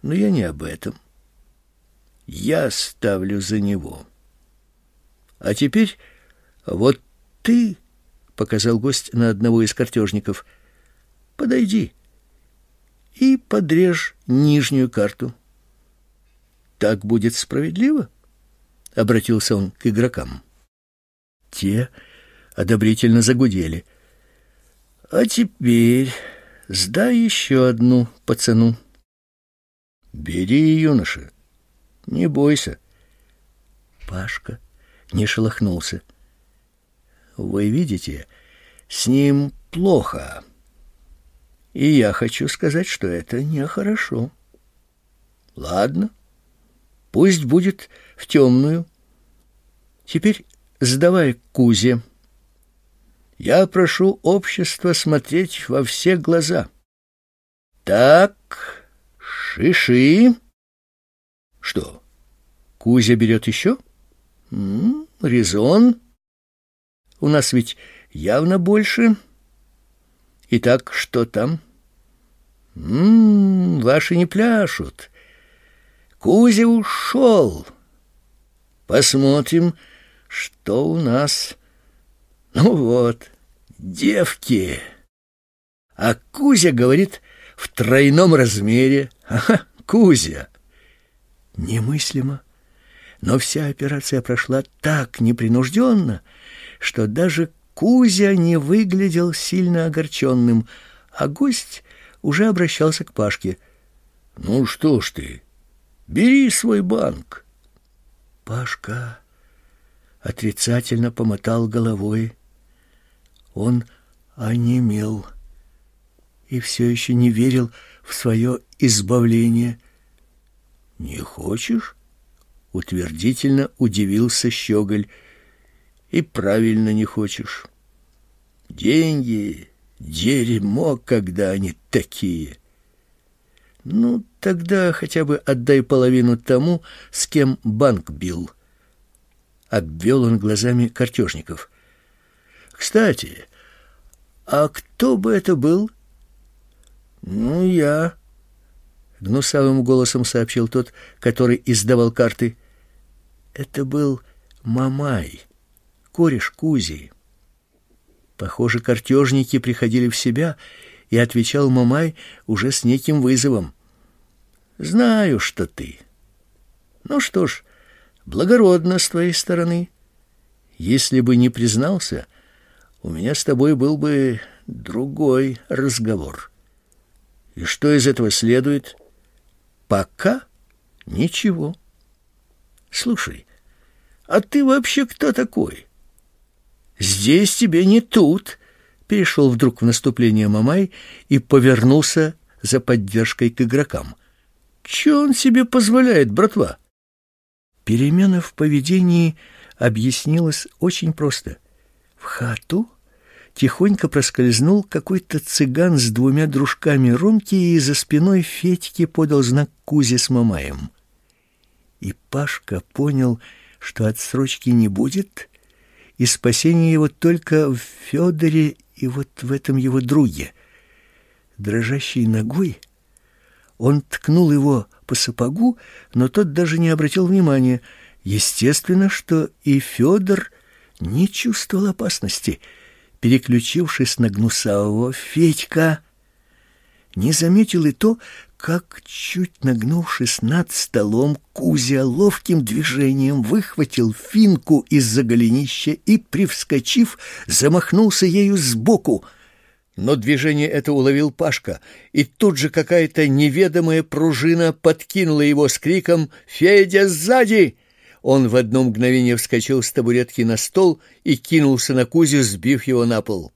Speaker 1: но я не об этом. Я ставлю за него. А теперь вот ты показал гость на одного из картежников. Подойди и подрежь нижнюю карту. Так будет справедливо? обратился он к игрокам. Те одобрительно загудели. А теперь сдай еще одну пацану. Бери, юноша. Не бойся. Пашка не шелохнулся. Вы видите, с ним плохо. И я хочу сказать, что это нехорошо. Ладно, пусть будет в темную. Теперь сдавай Кузе. Я прошу общество смотреть во все глаза. Так, шиши. Что, Кузя берет еще? Резон. У нас ведь явно больше. Итак, что там? М -м, ваши не пляшут. Кузя ушел. Посмотрим, что у нас. Ну вот, девки. А Кузя говорит в тройном размере. Ага, Кузя. Немыслимо. Но вся операция прошла так непринужденно, что даже Кузя не выглядел сильно огорченным, а гость уже обращался к Пашке. «Ну что ж ты, бери свой банк». Пашка отрицательно помотал головой. Он онемел и все еще не верил в свое избавление. «Не хочешь?» — утвердительно удивился Щеголь. «И правильно не хочешь. Деньги — дерьмо, когда они такие. Ну, тогда хотя бы отдай половину тому, с кем банк бил». Обвел он глазами картежников. «Кстати, а кто бы это был?» «Ну, я», — гнусавым голосом сообщил тот, который издавал карты. «Это был Мамай, кореш Кузи». Похоже, картежники приходили в себя, и отвечал Мамай уже с неким вызовом. «Знаю, что ты. Ну что ж, благородно с твоей стороны. Если бы не признался, у меня с тобой был бы другой разговор». И что из этого следует? Пока ничего. Слушай, а ты вообще кто такой? Здесь тебе не тут. Перешел вдруг в наступление Мамай и повернулся за поддержкой к игрокам. Че он себе позволяет, братва? Перемена в поведении объяснилась очень просто. В хату тихонько проскользнул какой-то цыган с двумя дружками Ромки и за спиной Федьки подал знак Кузе с Мамаем. И Пашка понял, что отсрочки не будет, и спасение его только в Федоре и вот в этом его друге. Дрожащей ногой он ткнул его по сапогу, но тот даже не обратил внимания. Естественно, что и Федор не чувствовал опасности. Переключившись на гнусавого, Федька не заметил и то, как, чуть нагнувшись над столом, Кузя ловким движением выхватил финку из-за голенища и, привскочив, замахнулся ею сбоку. Но движение это уловил Пашка, и тут же какая-то неведомая пружина подкинула его с криком «Федя, сзади!» Он в одно мгновение вскочил с табуретки на стол и кинулся на Кузю, сбив его на пол.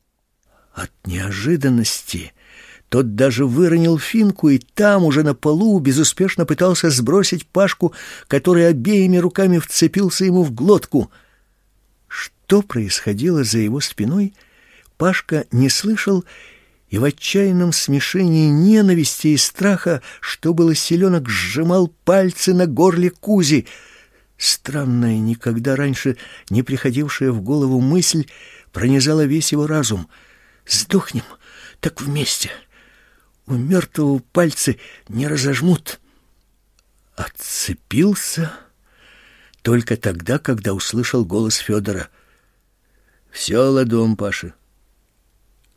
Speaker 1: От неожиданности тот даже выронил финку и там, уже на полу, безуспешно пытался сбросить Пашку, который обеими руками вцепился ему в глотку. Что происходило за его спиной, Пашка не слышал и в отчаянном смешении ненависти и страха, что было селенок, сжимал пальцы на горле Кузи. Странная, никогда раньше не приходившая в голову мысль пронизала весь его разум. «Сдохнем, так вместе!» у мертвого пальцы не разожмут. Отцепился только тогда, когда услышал голос Федора. «Все ладом, Паша,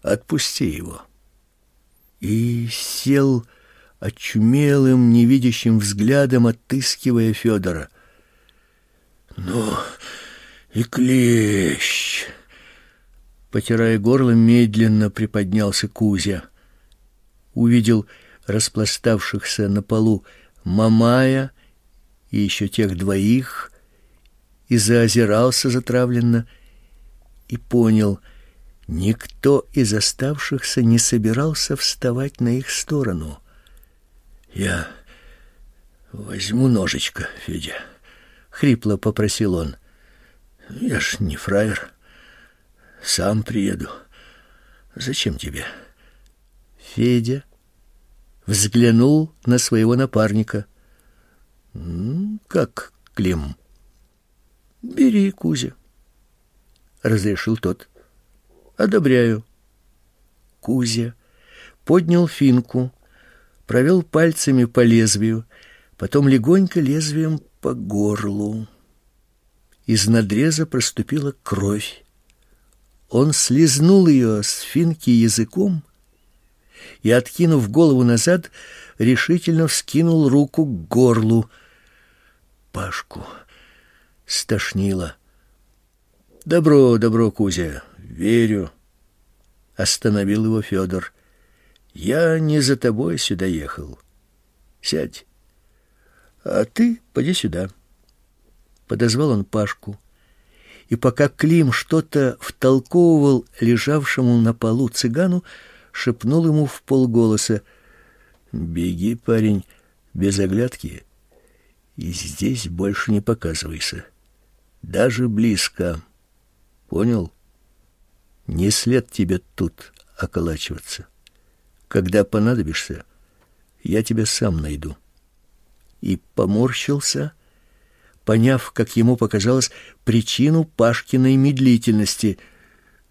Speaker 1: отпусти его». И сел очумелым, невидящим взглядом, отыскивая Федора. «Ну, и клещ!» Потирая горло, медленно приподнялся Кузя увидел распластавшихся на полу Мамая и еще тех двоих, и заозирался затравленно, и понял, никто из оставшихся не собирался вставать на их сторону. «Я возьму ножичка, Федя», — хрипло попросил он. «Я ж не фраер, сам приеду. Зачем тебе?» Федя взглянул на своего напарника. «Как, Клим?» «Бери, Кузя», — разрешил тот. «Одобряю». Кузя поднял финку, провел пальцами по лезвию, потом легонько лезвием по горлу. Из надреза проступила кровь. Он слезнул ее с финки языком и, откинув голову назад, решительно вскинул руку к горлу. Пашку стошнило. «Добро, добро, Кузя, верю», — остановил его Федор. «Я не за тобой сюда ехал. Сядь, а ты поди сюда». Подозвал он Пашку, и пока Клим что-то втолковывал лежавшему на полу цыгану, шепнул ему в полголоса «Беги, парень, без оглядки, и здесь больше не показывайся, даже близко, понял? Не след тебе тут околачиваться. Когда понадобишься, я тебя сам найду». И поморщился, поняв, как ему показалось, причину Пашкиной медлительности —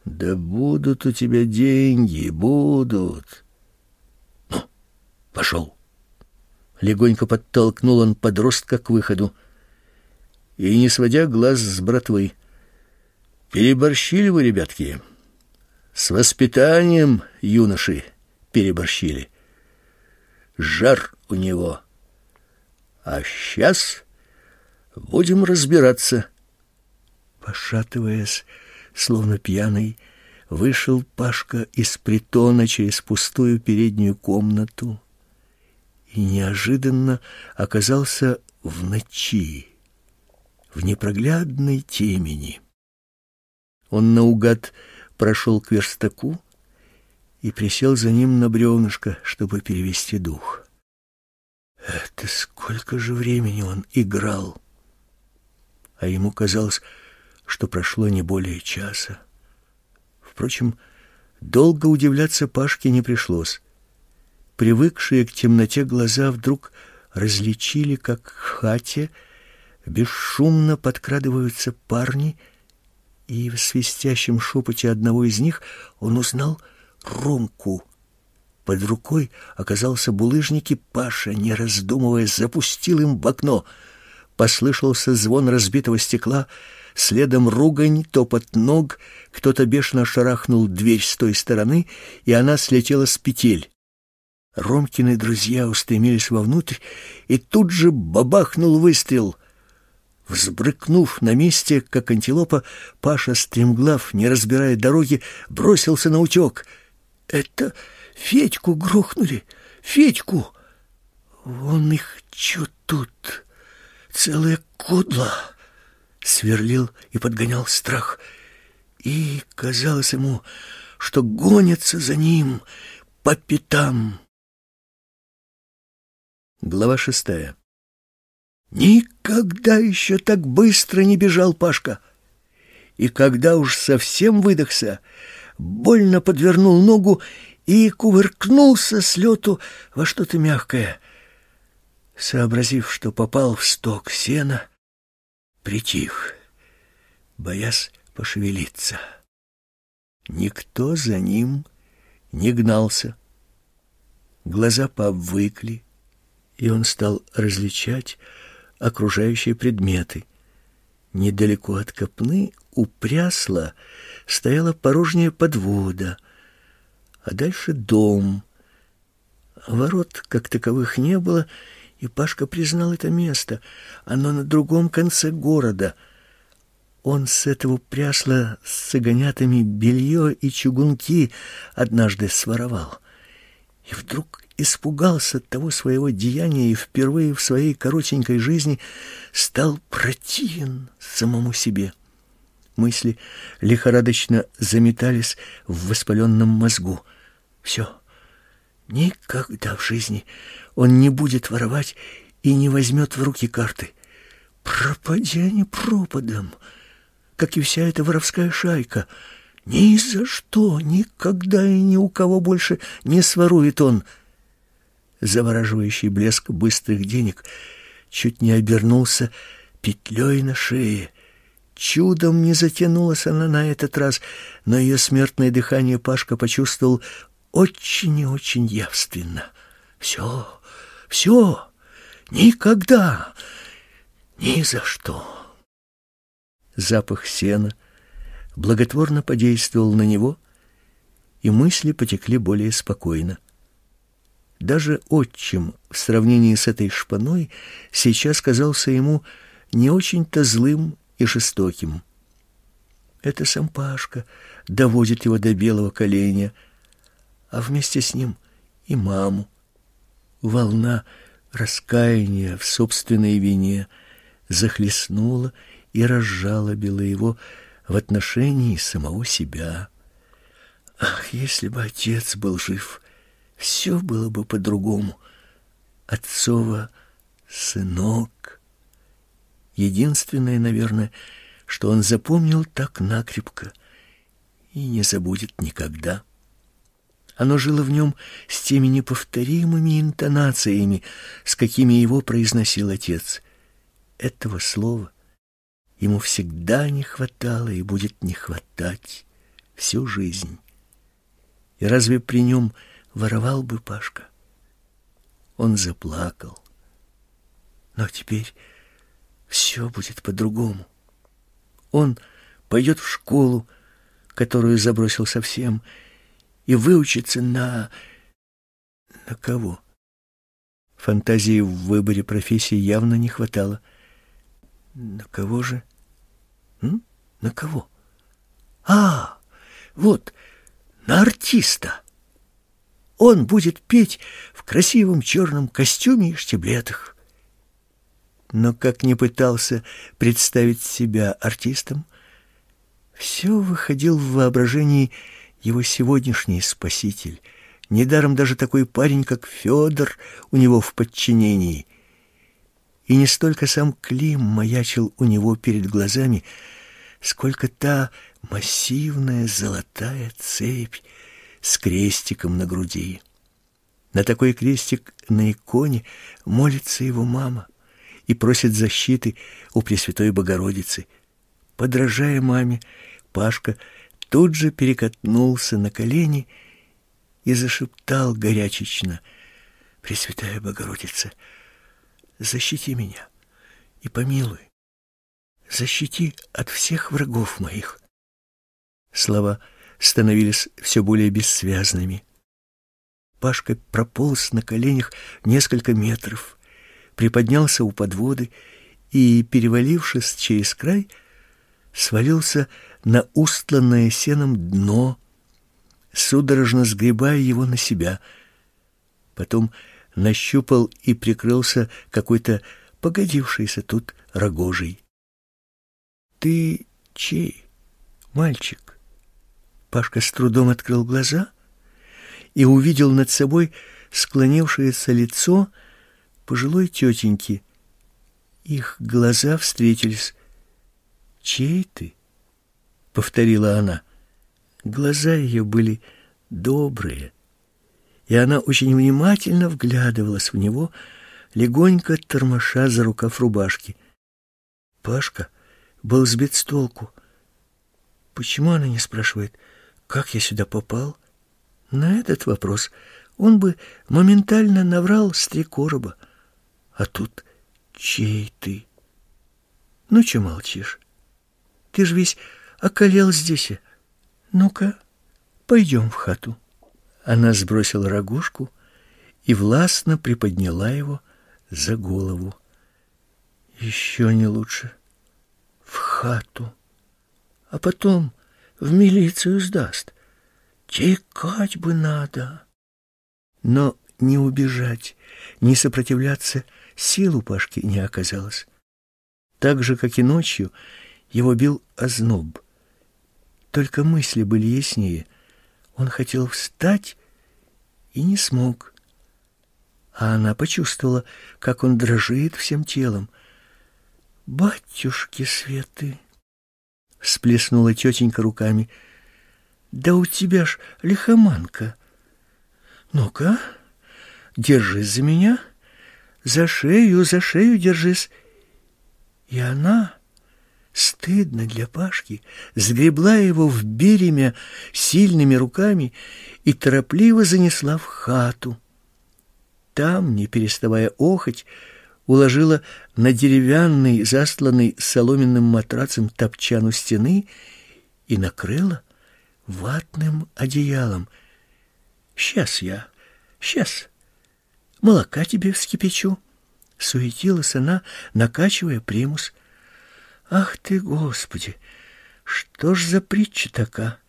Speaker 1: да будут у тебя деньги, будут. Ну, пошел. Легонько подтолкнул он подростка к выходу. И, не сводя глаз с братвы, переборщили вы, ребятки. С воспитанием юноши переборщили. Жар у него. А сейчас будем разбираться. Пошатываясь, словно пьяный, вышел Пашка из притона через пустую переднюю комнату и неожиданно оказался в ночи, в непроглядной темени. Он наугад прошел к верстаку и присел за ним на бревнышко, чтобы перевести дух. Это сколько же времени он играл! А ему казалось, что прошло не более часа. Впрочем, долго удивляться Пашке не пришлось. Привыкшие к темноте глаза вдруг различили, как в хате Бесшумно подкрадываются парни, и в свистящем шепоте одного из них он узнал Ромку. Под рукой оказался булыжник, и Паша, не раздумывая, запустил им в окно. Послышался звон разбитого стекла, следом ругань, топот ног, кто-то бешено шарахнул дверь с той стороны, и она слетела с петель. Ромкины друзья устремились вовнутрь, и тут же бабахнул выстрел. Взбрыкнув на месте, как антилопа, Паша, стремглав, не разбирая дороги, бросился на утек. «Это Федьку грохнули! Федьку!» «Вон их чё тут? Целая кодла!» Сверлил и подгонял страх. И казалось ему, что гонятся за ним по пятам. Глава шестая. Никогда еще так быстро не бежал Пашка. И когда уж совсем выдохся, больно подвернул ногу и кувыркнулся с лету во что-то мягкое. Сообразив, что попал в сток сена, притих, боясь пошевелиться. Никто за ним не гнался. Глаза пообвыкли, и он стал различать окружающие предметы. Недалеко от копны у прясла стояла порожняя подвода, а дальше дом. Ворот как таковых не было, и Пашка признал это место. Оно на другом конце города. Он с этого прясла с цыганятами белье и чугунки однажды своровал. И вдруг испугался того своего деяния и впервые в своей коротенькой жизни стал противен самому себе. Мысли лихорадочно заметались в воспаленном мозгу. Все, никогда в жизни он не будет воровать и не возьмет в руки карты. Пропади они пропадом, как и вся эта воровская шайка. Ни за что, никогда и ни у кого больше не сворует он — завораживающий блеск быстрых денег чуть не обернулся петлей на шее. Чудом не затянулась она на этот раз, но ее смертное дыхание Пашка почувствовал очень и очень явственно. Все, все, никогда, ни за что. Запах сена благотворно подействовал на него, и мысли потекли более спокойно. Даже отчим в сравнении с этой шпаной сейчас казался ему не очень-то злым и жестоким. Это сам Пашка доводит его до белого коленя, а вместе с ним и маму. Волна раскаяния в собственной вине захлестнула и разжалобила его в отношении самого себя. Ах, если бы отец был жив! все было бы по-другому. Отцова сынок. Единственное, наверное, что он запомнил так накрепко и не забудет никогда. Оно жило в нем с теми неповторимыми интонациями, с какими его произносил отец. Этого слова ему всегда не хватало и будет не хватать всю жизнь. И разве при нем воровал бы Пашка. Он заплакал. Но теперь все будет по-другому. Он пойдет в школу, которую забросил совсем, и выучится на... На кого? Фантазии в выборе профессии явно не хватало. На кого же? М? На кого? А, вот, на артиста. Он будет петь в красивом черном костюме и штиблетах. Но как не пытался представить себя артистом, все выходил в воображении его сегодняшний спаситель. Недаром даже такой парень, как Федор, у него в подчинении. И не столько сам Клим маячил у него перед глазами, сколько та массивная золотая цепь, с крестиком на груди. На такой крестик на иконе молится его мама, и просит защиты у Пресвятой Богородицы. Подражая маме, Пашка тут же перекатнулся на колени и зашептал горячечно: "Пресвятая Богородица, защити меня и помилуй. Защити от всех врагов моих". Слова становились все более бессвязными. Пашка прополз на коленях несколько метров, приподнялся у подводы и, перевалившись через край, свалился на устланное сеном дно, судорожно сгребая его на себя. Потом нащупал и прикрылся какой-то погодившийся тут рогожей. «Ты чей, мальчик?» Пашка с трудом открыл глаза и увидел над собой склонившееся лицо пожилой тетеньки. Их глаза встретились. «Чей ты?» — повторила она. Глаза ее были добрые, и она очень внимательно вглядывалась в него, легонько тормоша за рукав рубашки. Пашка был сбит с толку. Почему она не спрашивает, как я сюда попал? На этот вопрос он бы моментально наврал с три короба. А тут чей ты? Ну, что молчишь? Ты ж весь околел здесь. Ну-ка, пойдем в хату. Она сбросила рогожку и властно приподняла его за голову. Еще не лучше. В хату. А потом в милицию сдаст. Текать бы надо. Но не убежать, не сопротивляться сил у Пашки не оказалось. Так же, как и ночью, его бил озноб. Только мысли были яснее. Он хотел встать и не смог. А она почувствовала, как он дрожит всем телом. «Батюшки светы!» — всплеснула тетенька руками — да у тебя ж лихоманка. Ну-ка, держись за меня, за шею, за шею держись. И она, стыдно для Пашки, сгребла его в беремя сильными руками и торопливо занесла в хату. Там, не переставая охоть, уложила на деревянный, застланный соломенным матрацем топчан у стены и накрыла ватным одеялом. «Сейчас я, сейчас. Молока тебе вскипячу». Суетилась она, накачивая примус. «Ах ты, Господи! Что ж за притча такая?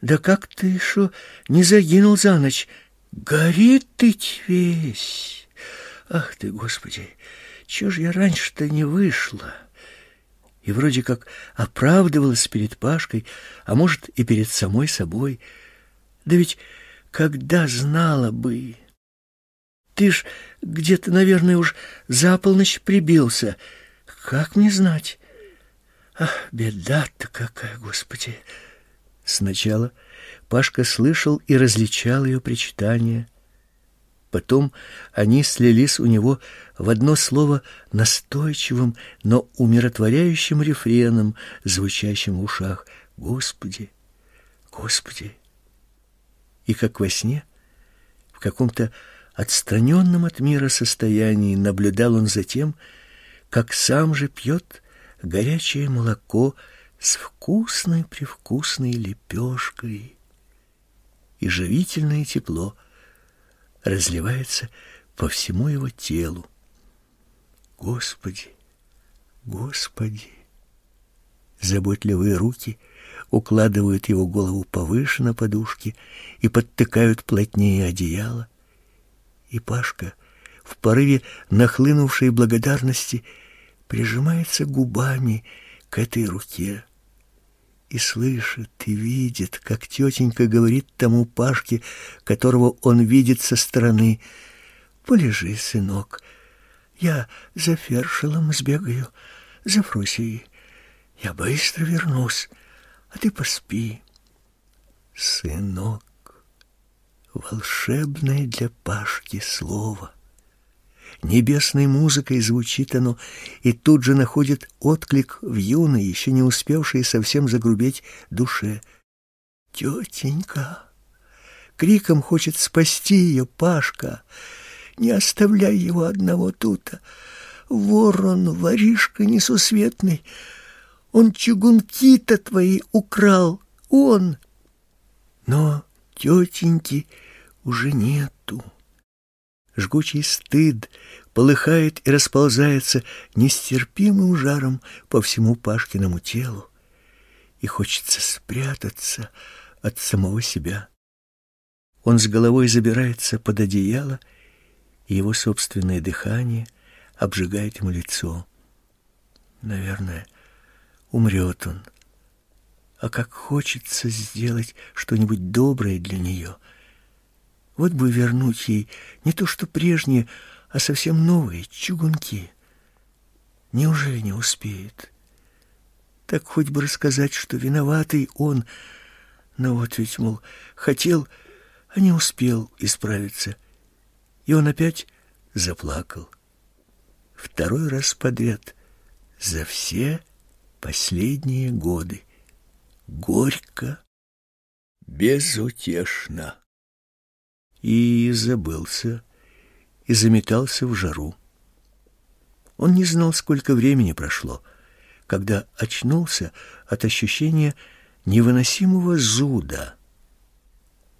Speaker 1: Да как ты шо не загинул за ночь? Горит ты весь! Ах ты, Господи! Чего ж я раньше-то не вышла?» и вроде как оправдывалась перед Пашкой, а может и перед самой собой. Да ведь когда знала бы... Ты ж где-то, наверное, уж за полночь прибился. Как мне знать? Ах, беда-то какая, Господи! Сначала Пашка слышал и различал ее причитания, Потом они слились у него в одно слово настойчивым, но умиротворяющим рефреном, звучащим в ушах «Господи! Господи!» И как во сне, в каком-то отстраненном от мира состоянии наблюдал он за тем, как сам же пьет горячее молоко с вкусной-привкусной лепешкой и живительное тепло — разливается по всему его телу. Господи, Господи! Заботливые руки укладывают его голову повыше на подушке и подтыкают плотнее одеяло. И Пашка в порыве нахлынувшей благодарности прижимается губами к этой руке и слышит, и видит, как тетенька говорит тому Пашке, которого он видит со стороны, «Полежи, сынок, я за Фершелом сбегаю, за Фрусией. Я быстро вернусь, а ты поспи». «Сынок» — волшебное для Пашки слово. Небесной музыкой звучит оно, и тут же находит отклик в юной, еще не успевшей совсем загрубеть душе. «Тетенька!» Криком хочет спасти ее Пашка. «Не оставляй его одного тут! Ворон, воришка несусветный! Он чугунки-то твои украл! Он!» Но тетеньки уже нету. Жгучий стыд полыхает и расползается нестерпимым жаром по всему Пашкиному телу, и хочется спрятаться от самого себя. Он с головой забирается под одеяло, и его собственное дыхание обжигает ему лицо. Наверное, умрет он. А как хочется сделать что-нибудь доброе для нее — вот бы вернуть ей не то что прежние, а совсем новые чугунки. Неужели не успеет? Так хоть бы рассказать, что виноватый он. Но вот ведь, мол, хотел, а не успел исправиться. И он опять заплакал. Второй раз подряд за все последние годы. Горько, безутешно и забылся, и заметался в жару. Он не знал, сколько времени прошло, когда очнулся от ощущения невыносимого зуда.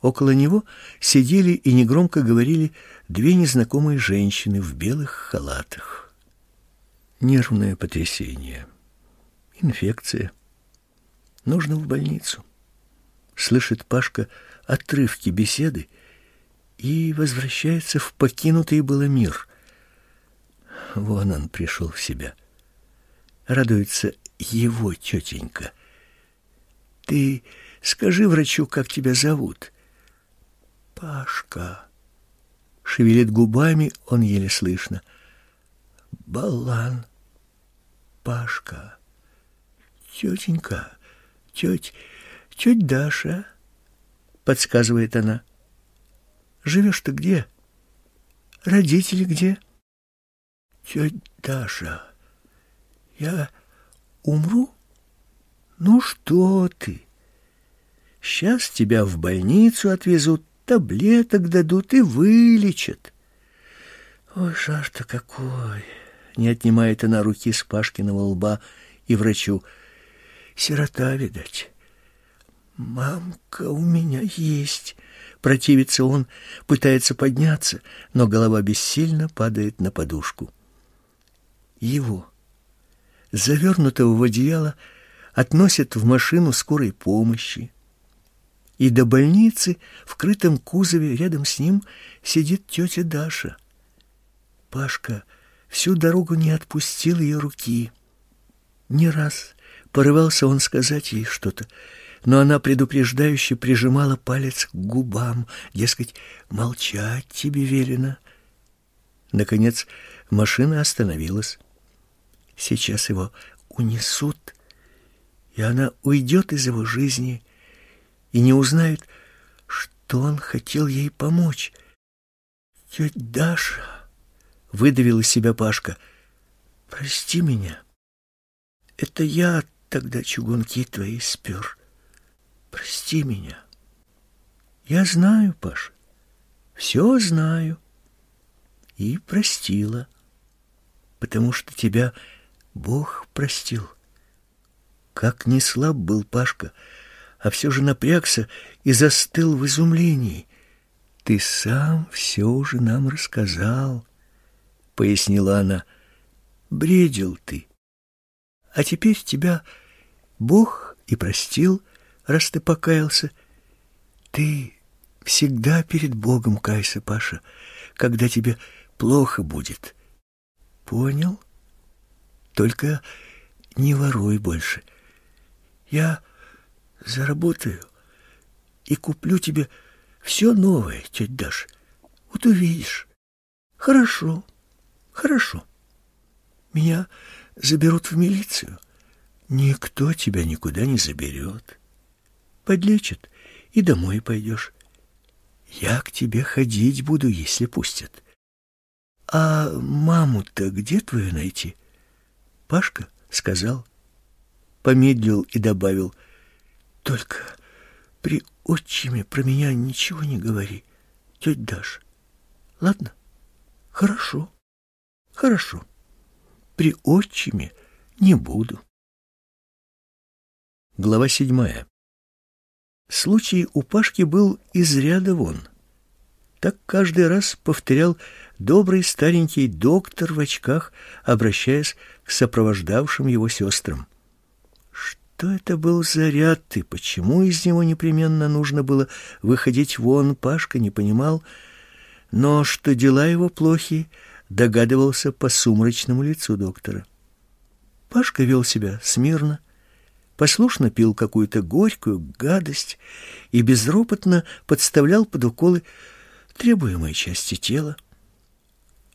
Speaker 1: Около него сидели и негромко говорили две незнакомые женщины в белых халатах. Нервное потрясение, инфекция. Нужно в больницу. Слышит Пашка отрывки беседы и возвращается в покинутый было мир. Вон он пришел в себя. Радуется его тетенька. Ты скажи врачу, как тебя зовут. Пашка. Шевелит губами, он еле слышно. Балан. Пашка. Тетенька, теть, теть Даша, подсказывает она. Живешь ты где? Родители где? Тетя Даша, я умру? Ну что ты? Сейчас тебя в больницу отвезут, таблеток дадут и вылечат. Ой, жар-то какой! Не отнимает она руки с Пашкиного лба и врачу. Сирота, видать. Мамка у меня есть. Противится он, пытается подняться, но голова бессильно падает на подушку. Его, завернутого в одеяло, относят в машину скорой помощи. И до больницы в крытом кузове рядом с ним сидит тетя Даша. Пашка всю дорогу не отпустил ее руки. Не раз порывался он сказать ей что-то, но она предупреждающе прижимала палец к губам, дескать, молчать тебе велено. Наконец машина остановилась. Сейчас его унесут, и она уйдет из его жизни и не узнает, что он хотел ей помочь. «Тетя Даша!» — выдавил из себя Пашка. «Прости меня. Это я тогда чугунки твои спер». Прости меня. Я знаю, Паша, все знаю. И простила, потому что тебя Бог простил. Как не слаб был Пашка, а все же напрягся и застыл в изумлении. Ты сам все уже нам рассказал, пояснила она. Бредил ты. А теперь тебя Бог и простил, — раз ты покаялся. Ты всегда перед Богом кайся, Паша, когда тебе плохо будет. Понял? Только не воруй больше. Я заработаю и куплю тебе все новое, тетя Даша. Вот увидишь. Хорошо, хорошо. Меня заберут в милицию. Никто тебя никуда не заберет подлечат, и домой пойдешь. Я к тебе ходить буду, если пустят.
Speaker 2: А маму-то где твою найти? Пашка сказал. Помедлил и добавил. Только при отчиме про меня ничего не говори, тетя Даша. Ладно? Хорошо. Хорошо. При отчиме не буду.
Speaker 1: Глава седьмая. Случай у Пашки был из ряда вон. Так каждый раз повторял добрый старенький доктор в очках, обращаясь к сопровождавшим его сестрам. Что это был за ряд и почему из него непременно нужно было выходить вон, Пашка не понимал, но что дела его плохи, догадывался по сумрачному лицу доктора. Пашка вел себя смирно, послушно пил какую-то горькую гадость и безропотно подставлял под уколы требуемой части тела.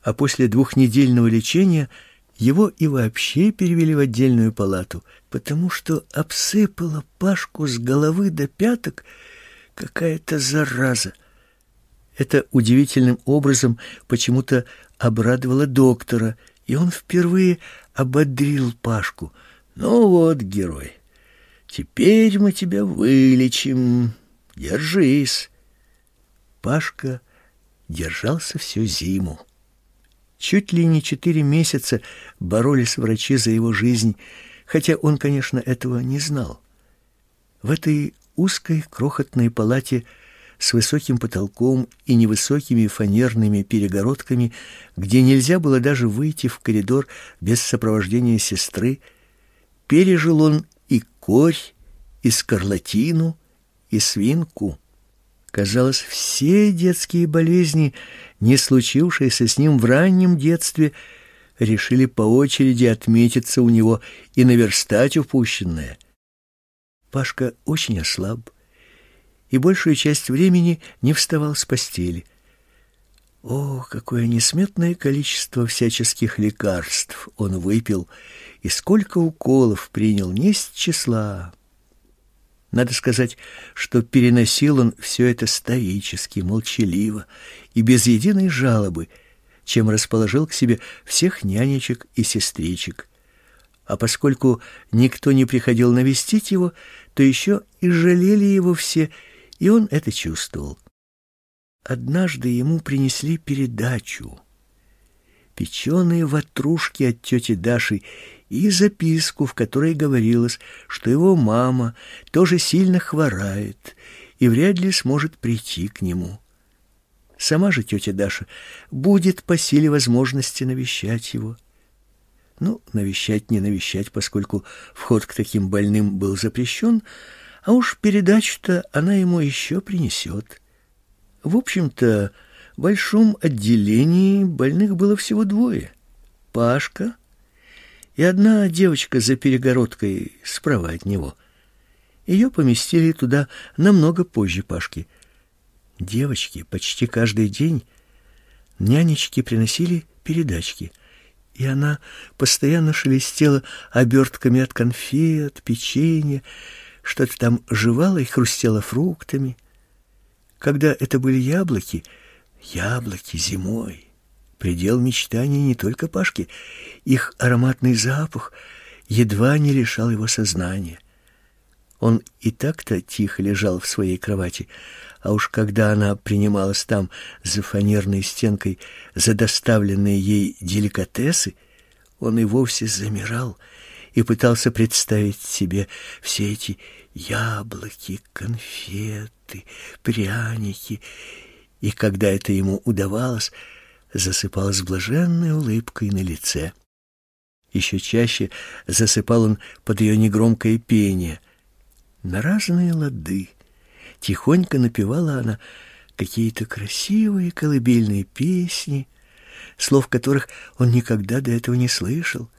Speaker 1: А после двухнедельного лечения его и вообще перевели в отдельную палату, потому что обсыпала Пашку с головы до пяток какая-то зараза. Это удивительным образом почему-то обрадовало доктора, и он впервые ободрил Пашку. «Ну вот, герой, Теперь мы тебя вылечим. Держись. Пашка держался всю зиму. Чуть ли не четыре месяца боролись врачи за его жизнь, хотя он, конечно, этого не знал. В этой узкой крохотной палате с высоким потолком и невысокими фанерными перегородками, где нельзя было даже выйти в коридор без сопровождения сестры, пережил он и корь, и скарлатину, и свинку. Казалось, все детские болезни, не случившиеся с ним в раннем детстве, решили по очереди отметиться у него и наверстать упущенное. Пашка очень ослаб и большую часть времени не вставал с постели. О, какое несметное количество всяческих лекарств он выпил и сколько уколов принял не с числа. Надо сказать, что переносил он все это стоически, молчаливо и без единой жалобы, чем расположил к себе всех нянечек и сестричек. А поскольку никто не приходил навестить его, то еще и жалели его все, и он это чувствовал. Однажды ему принесли передачу. Печеные ватрушки от тети Даши и записку, в которой говорилось, что его мама тоже сильно хворает и вряд ли сможет прийти к нему. Сама же тетя Даша будет по силе возможности навещать его. Ну, навещать не навещать, поскольку вход к таким больным был запрещен, а уж передачу-то она ему еще принесет. В общем-то, в большом отделении больных было всего двое. Пашка и одна девочка за перегородкой справа от него. Ее поместили туда намного позже Пашки. Девочки почти каждый день нянечки приносили передачки, и она постоянно шелестела обертками от конфет, печенья, что-то там жевала и хрустела фруктами. Когда это были яблоки, яблоки зимой, предел мечтаний не только Пашки. Их ароматный запах едва не лишал его сознания. Он и так-то тихо лежал в своей кровати, а уж когда она принималась там за фанерной стенкой за доставленные ей деликатесы, он и вовсе замирал и пытался представить себе все эти яблоки, конфеты, пряники, и когда это ему удавалось, засыпал с блаженной улыбкой на лице. Еще чаще засыпал он под ее негромкое пение. На разные лады тихонько напевала она какие-то красивые колыбельные песни, слов которых он никогда до этого не слышал.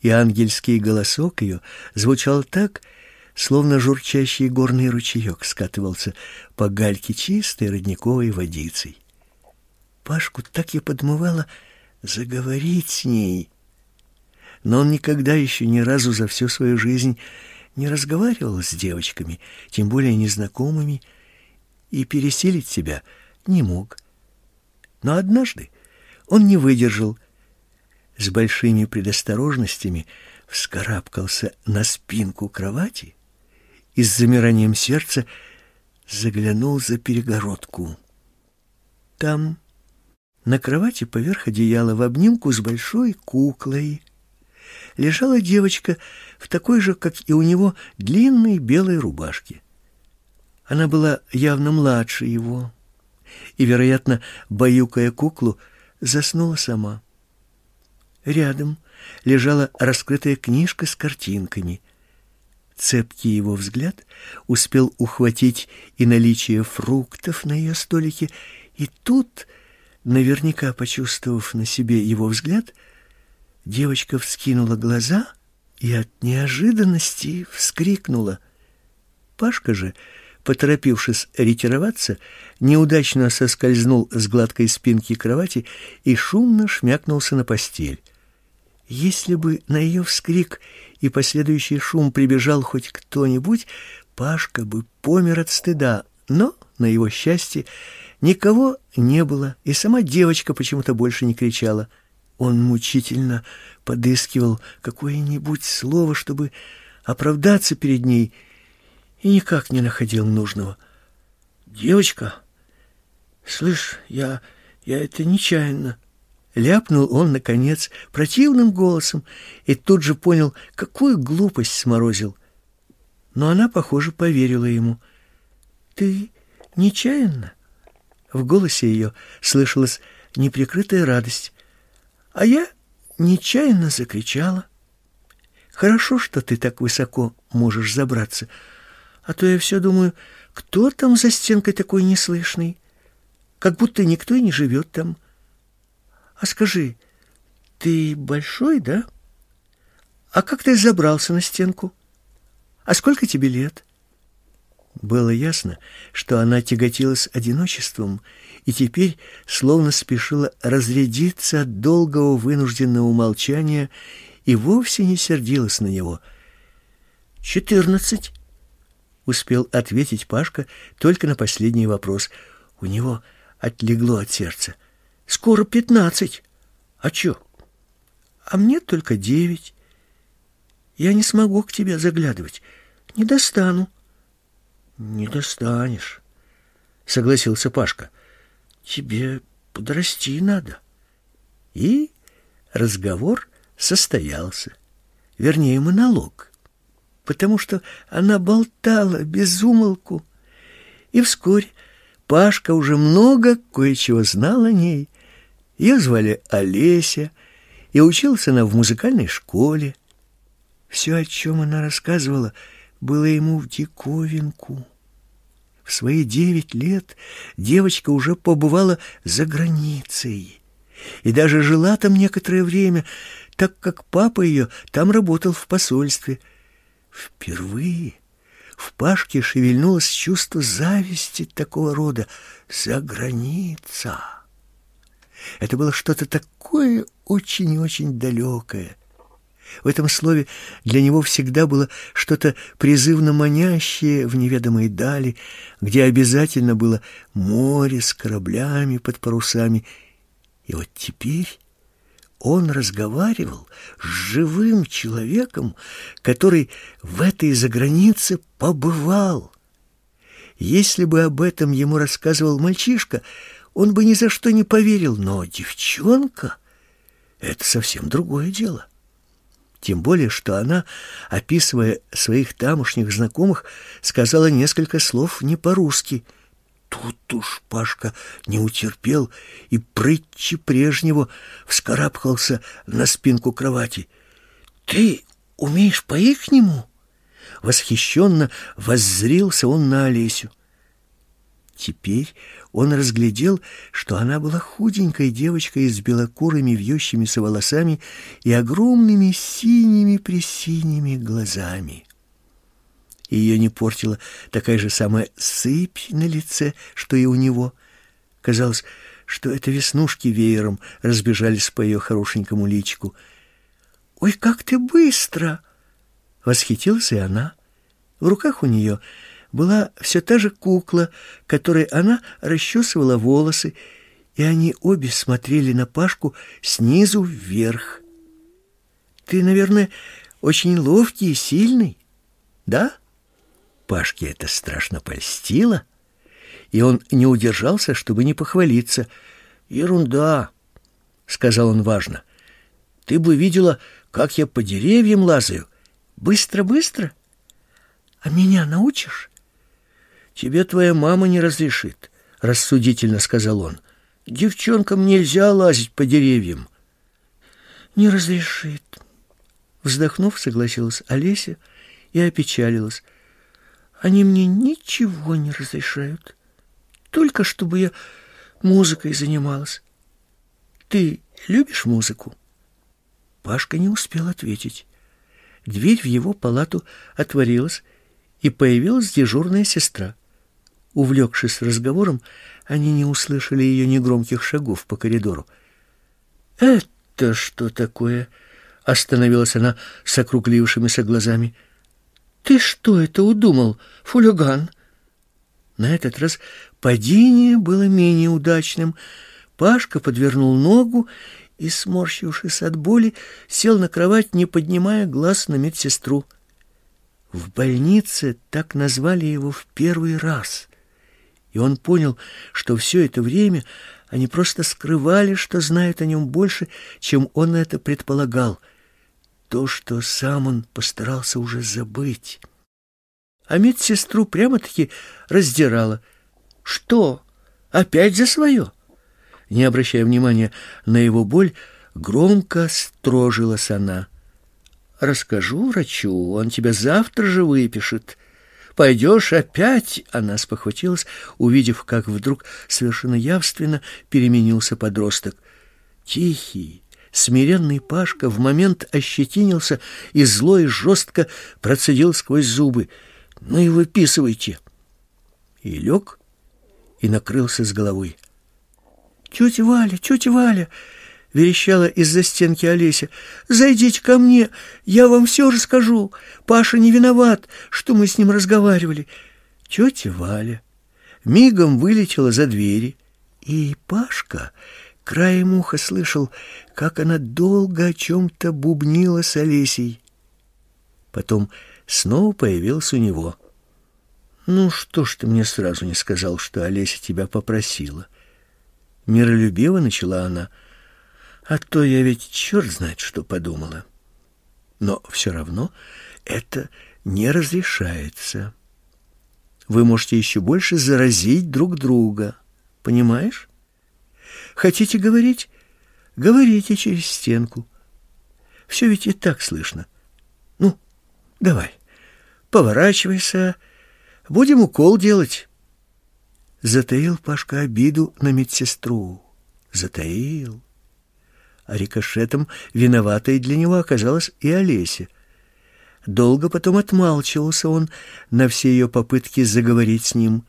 Speaker 1: И ангельский голосок ее звучал так, словно журчащий горный ручеек скатывался по гальке чистой родниковой водицей. Пашку так и подмывало заговорить с ней. Но он никогда еще ни разу за всю свою жизнь не разговаривал с девочками, тем более незнакомыми, и пересилить себя не мог. Но однажды он не выдержал. С большими предосторожностями вскарабкался на спинку кровати и с замиранием сердца заглянул за перегородку. Там, на кровати поверх одеяла в обнимку с большой куклой, лежала девочка в такой же, как и у него, длинной белой рубашке. Она была явно младше его и, вероятно, баюкая куклу, заснула сама. Рядом лежала раскрытая книжка с картинками. Цепкий его взгляд успел ухватить и наличие фруктов на ее столике, и тут, наверняка почувствовав на себе его взгляд, девочка вскинула глаза и от неожиданности вскрикнула. Пашка же поторопившись ретироваться, неудачно соскользнул с гладкой спинки кровати и шумно шмякнулся на постель. Если бы на ее вскрик и последующий шум прибежал хоть кто-нибудь, Пашка бы помер от стыда, но, на его счастье, никого не было, и сама девочка почему-то больше не кричала. Он мучительно подыскивал какое-нибудь слово, чтобы оправдаться перед ней — и никак не находил нужного. «Девочка, слышь, я... я это нечаянно...» Ляпнул он, наконец, противным голосом и тут же понял, какую глупость сморозил. Но она, похоже, поверила ему. «Ты нечаянно?» В голосе ее слышалась неприкрытая радость. А я нечаянно закричала. «Хорошо, что ты так высоко можешь забраться». А то я все думаю, кто там за стенкой такой неслышный? Как будто никто и не живет там. А скажи, ты большой, да? А как ты забрался на стенку? А сколько тебе лет? Было ясно, что она тяготилась одиночеством и теперь словно спешила разрядиться от долгого вынужденного молчания и вовсе не сердилась на него. «Четырнадцать», успел ответить Пашка только на последний вопрос. У него отлегло от сердца. Скоро пятнадцать. А чё? А мне только девять. Я не смогу к тебе заглядывать. Не достану. Не достанешь, согласился Пашка. Тебе подрасти надо. И разговор состоялся. Вернее, монолог потому что она болтала без умолку. И вскоре Пашка уже много кое-чего знал о ней. Ее звали Олеся, и училась она в музыкальной школе. Все, о чем она рассказывала, было ему в диковинку. В свои девять лет девочка уже побывала за границей и даже жила там некоторое время, так как папа ее там работал в посольстве – Впервые в Пашке шевельнулось чувство зависти такого рода. За граница. Это было что-то такое очень и очень далекое. В этом слове для него всегда было что-то призывно манящее в неведомой дали, где обязательно было море с кораблями под парусами. И вот теперь он разговаривал с живым человеком, который в этой загранице побывал. Если бы об этом ему рассказывал мальчишка, он бы ни за что не поверил, но девчонка — это совсем другое дело. Тем более, что она, описывая своих тамошних знакомых, сказала несколько слов не по-русски — Тут уж Пашка не утерпел и прытче прежнего вскарабкался на спинку кровати. «Ты умеешь по-ихнему?» Восхищенно воззрился он на Олесю. Теперь он разглядел, что она была худенькой девочкой с белокурыми вьющимися волосами и огромными синими-пресиними глазами. Ее не портила такая же самая сыпь на лице, что и у него. Казалось, что это веснушки веером разбежались по ее хорошенькому личику. «Ой, как ты быстро!» Восхитилась и она. В руках у нее была все та же кукла, которой она расчесывала волосы, и они обе смотрели на Пашку снизу вверх. «Ты, наверное, очень ловкий и сильный, да?» Пашке это страшно польстило, и он не удержался, чтобы не похвалиться. «Ерунда!» — сказал он важно. «Ты бы видела, как я по деревьям лазаю. Быстро-быстро? А меня научишь?» «Тебе твоя мама не разрешит», — рассудительно сказал он. «Девчонкам нельзя лазить по деревьям».
Speaker 2: «Не разрешит», — вздохнув, согласилась Олеся и опечалилась. «Они мне ничего не разрешают, только чтобы я музыкой занималась. Ты любишь музыку?» Пашка не успел ответить. Дверь в его палату отворилась, и появилась дежурная сестра — Увлекшись разговором, они не услышали ее негромких шагов по коридору. «Это что такое?» — остановилась она с округлившимися глазами. «Ты что это удумал, фулиган?» На этот раз падение было менее удачным. Пашка подвернул ногу и, сморщившись от боли, сел на кровать, не поднимая глаз на медсестру. В больнице так назвали его в первый раз — и он понял, что все это время они просто скрывали, что знают о нем больше, чем он это предполагал. То, что сам он постарался уже забыть. А медсестру прямо-таки раздирала. «Что? Опять за свое?» Не обращая внимания на его боль, громко строжилась она. «Расскажу врачу, он тебя завтра же выпишет». Пойдешь опять?» Она спохватилась, увидев, как вдруг совершенно явственно переменился подросток. Тихий, смиренный Пашка в момент ощетинился и зло и жестко процедил сквозь зубы. «Ну и выписывайте!» И лег, и накрылся с головой. «Тетя Валя, тетя Валя!» Верещала из-за стенки Олеся. «Зайдите ко мне, я вам все расскажу. Паша не виноват, что мы с ним разговаривали». Тетя Валя мигом вылетела за двери, и Пашка краем уха слышал, как она долго о чем-то бубнила с Олесей. Потом снова появился у него. «Ну что ж ты мне сразу не сказал, что Олеся тебя попросила?» Миролюбиво начала она — а то я ведь черт знает, что подумала. Но все равно это не разрешается. Вы можете еще больше заразить друг друга. Понимаешь? Хотите говорить? Говорите через стенку. Все ведь и так слышно. Ну, давай, поворачивайся, будем укол делать. Затаил Пашка обиду на медсестру. Затаил а рикошетом виноватой для него оказалась и Олеся. Долго потом отмалчивался он на все ее попытки заговорить с ним.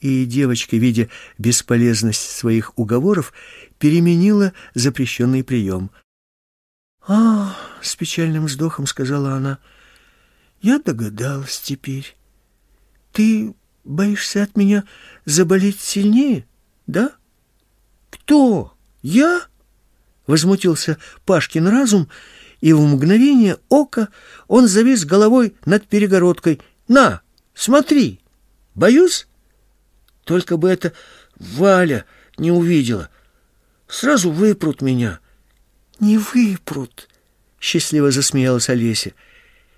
Speaker 2: И девочка, видя бесполезность своих уговоров, переменила запрещенный прием. «А, — с печальным вздохом сказала она, — я догадалась теперь. Ты боишься от меня заболеть сильнее, да? Кто? Я?» Возмутился Пашкин разум, и в мгновение ока он завис головой над перегородкой. «На, смотри! Боюсь?» Только бы это Валя не увидела. Сразу выпрут меня. «Не выпрут!» — счастливо засмеялась Олеся.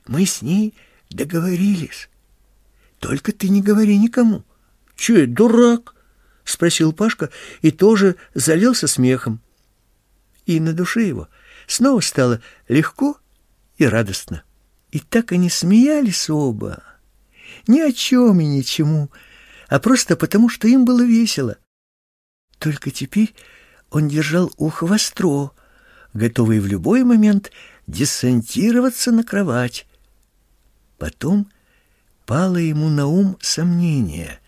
Speaker 2: «Мы с ней договорились. Только ты не говори никому». «Че, дурак?» — спросил Пашка и тоже залился смехом и на душе его снова стало легко и радостно. И так они смеялись оба, ни о чем и ничему, а просто потому, что им было весело. Только теперь он держал ухо востро, готовый в любой момент десантироваться на кровать. Потом пало ему на ум сомнение.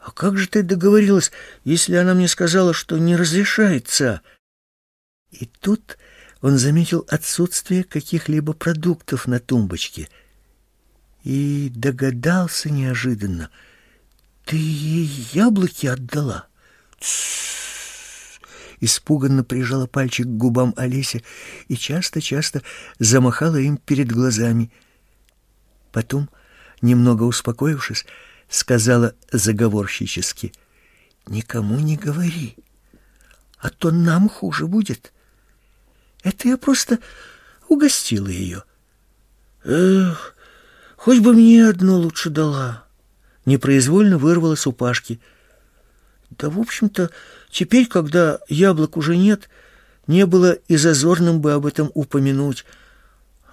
Speaker 2: «А как же ты договорилась, если она мне сказала, что не разрешается?» И тут он заметил отсутствие каких-либо продуктов на тумбочке и догадался неожиданно. «Ты ей яблоки отдала?» Тссс!
Speaker 1: испуганно прижала пальчик к губам Олеся и часто-часто замахала им перед глазами. Потом, немного успокоившись, сказала заговорщически, «Никому не говори, а то нам хуже будет. Это я просто угостила ее». «Эх, хоть бы мне одно лучше дала». Непроизвольно вырвалась у Пашки. «Да, в общем-то, теперь, когда яблок уже нет, не было и зазорным бы об этом упомянуть,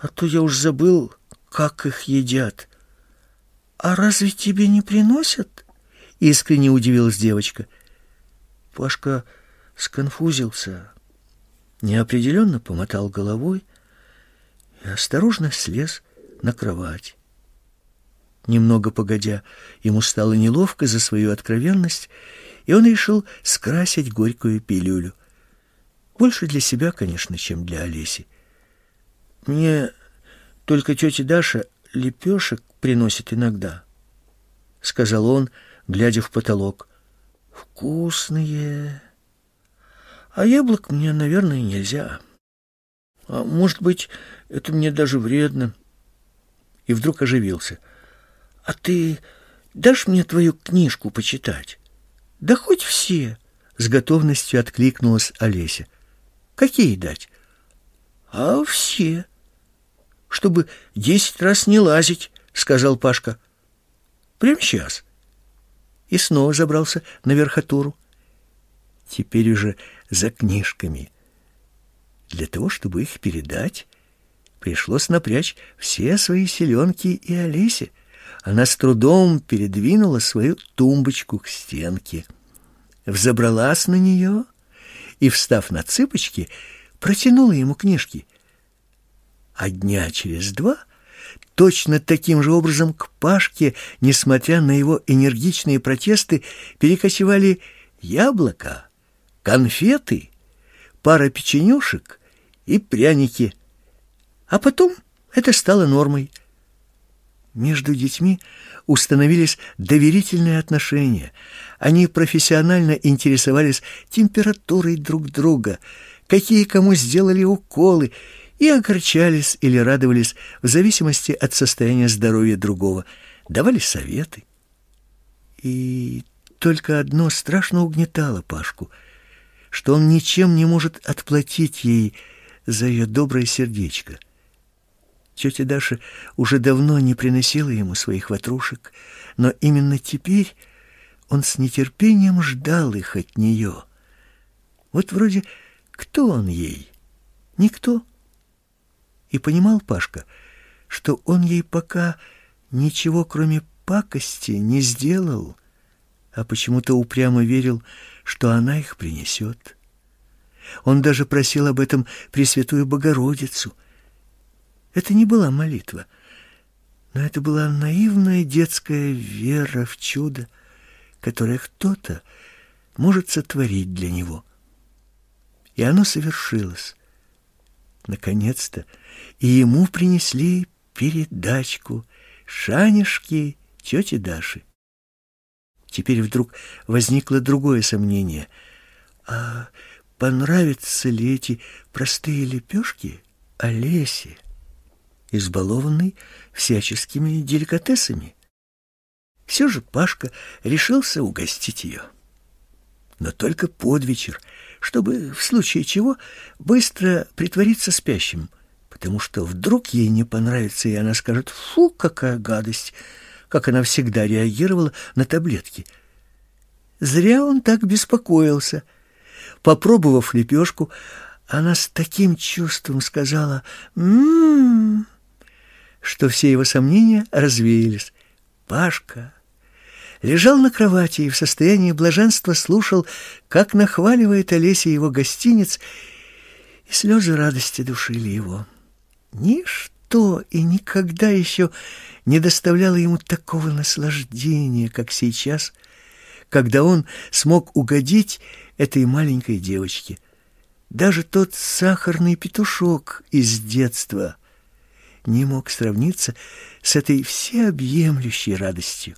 Speaker 1: а то я уж забыл, как их едят». «А разве тебе не приносят?» — искренне удивилась девочка. Пашка сконфузился, неопределенно помотал головой и осторожно слез на кровать. Немного погодя, ему стало неловко за свою откровенность, и он решил скрасить горькую пилюлю. Больше для себя, конечно, чем для Олеси. Мне только тетя Даша лепешек приносит иногда, — сказал он, глядя в потолок. Вкусные. А яблок мне, наверное, нельзя. А может быть, это мне даже вредно. И вдруг оживился. А ты дашь мне твою книжку почитать? Да хоть все. С готовностью откликнулась Олеся. Какие дать? А все чтобы десять раз не лазить, — сказал Пашка. Прям сейчас. И снова забрался на верхотуру. Теперь уже за книжками. Для того, чтобы их передать, пришлось напрячь все свои селенки и Олесе. Она с трудом передвинула свою тумбочку к стенке, взобралась на нее и, встав на цыпочки, протянула ему книжки — а дня через два точно таким же образом к Пашке, несмотря на его энергичные протесты, перекочевали яблоко, конфеты, пара печенюшек и пряники. А потом это стало нормой. Между детьми установились доверительные отношения. Они профессионально интересовались температурой друг друга, какие кому сделали уколы, и огорчались или радовались в зависимости от состояния здоровья другого, давали советы. И только одно страшно угнетало Пашку, что он ничем не может отплатить ей за ее доброе сердечко. Тетя Даша уже давно не приносила ему своих ватрушек, но именно теперь он с нетерпением ждал их от нее. Вот вроде кто он ей? Никто. И понимал Пашка, что он ей пока ничего, кроме пакости, не сделал, а почему-то упрямо верил, что она их принесет. Он даже просил об этом Пресвятую Богородицу. Это не была молитва, но это была наивная детская вера в чудо, которое кто-то может сотворить для него. И оно совершилось. Наконец-то и ему принесли передачку шанишки тети Даши. Теперь вдруг возникло другое сомнение. А понравятся ли эти простые лепешки Олесе, избалованной всяческими деликатесами? Все же Пашка решился угостить ее. Но только под вечер, чтобы, в случае чего, быстро притвориться спящим — потому что вдруг ей не понравится, и она скажет «Фу, какая гадость!», как она всегда реагировала на таблетки. Зря он так беспокоился. Попробовав лепешку, она с таким чувством сказала «М-м-м», что все его сомнения развеялись. Пашка лежал на кровати и в состоянии блаженства слушал, как нахваливает Олеся его гостиниц, и слезы радости душили его. Ничто и никогда еще не доставляло ему такого наслаждения, как сейчас, когда он смог угодить этой маленькой девочке. Даже тот сахарный петушок из детства не мог сравниться с этой всеобъемлющей радостью.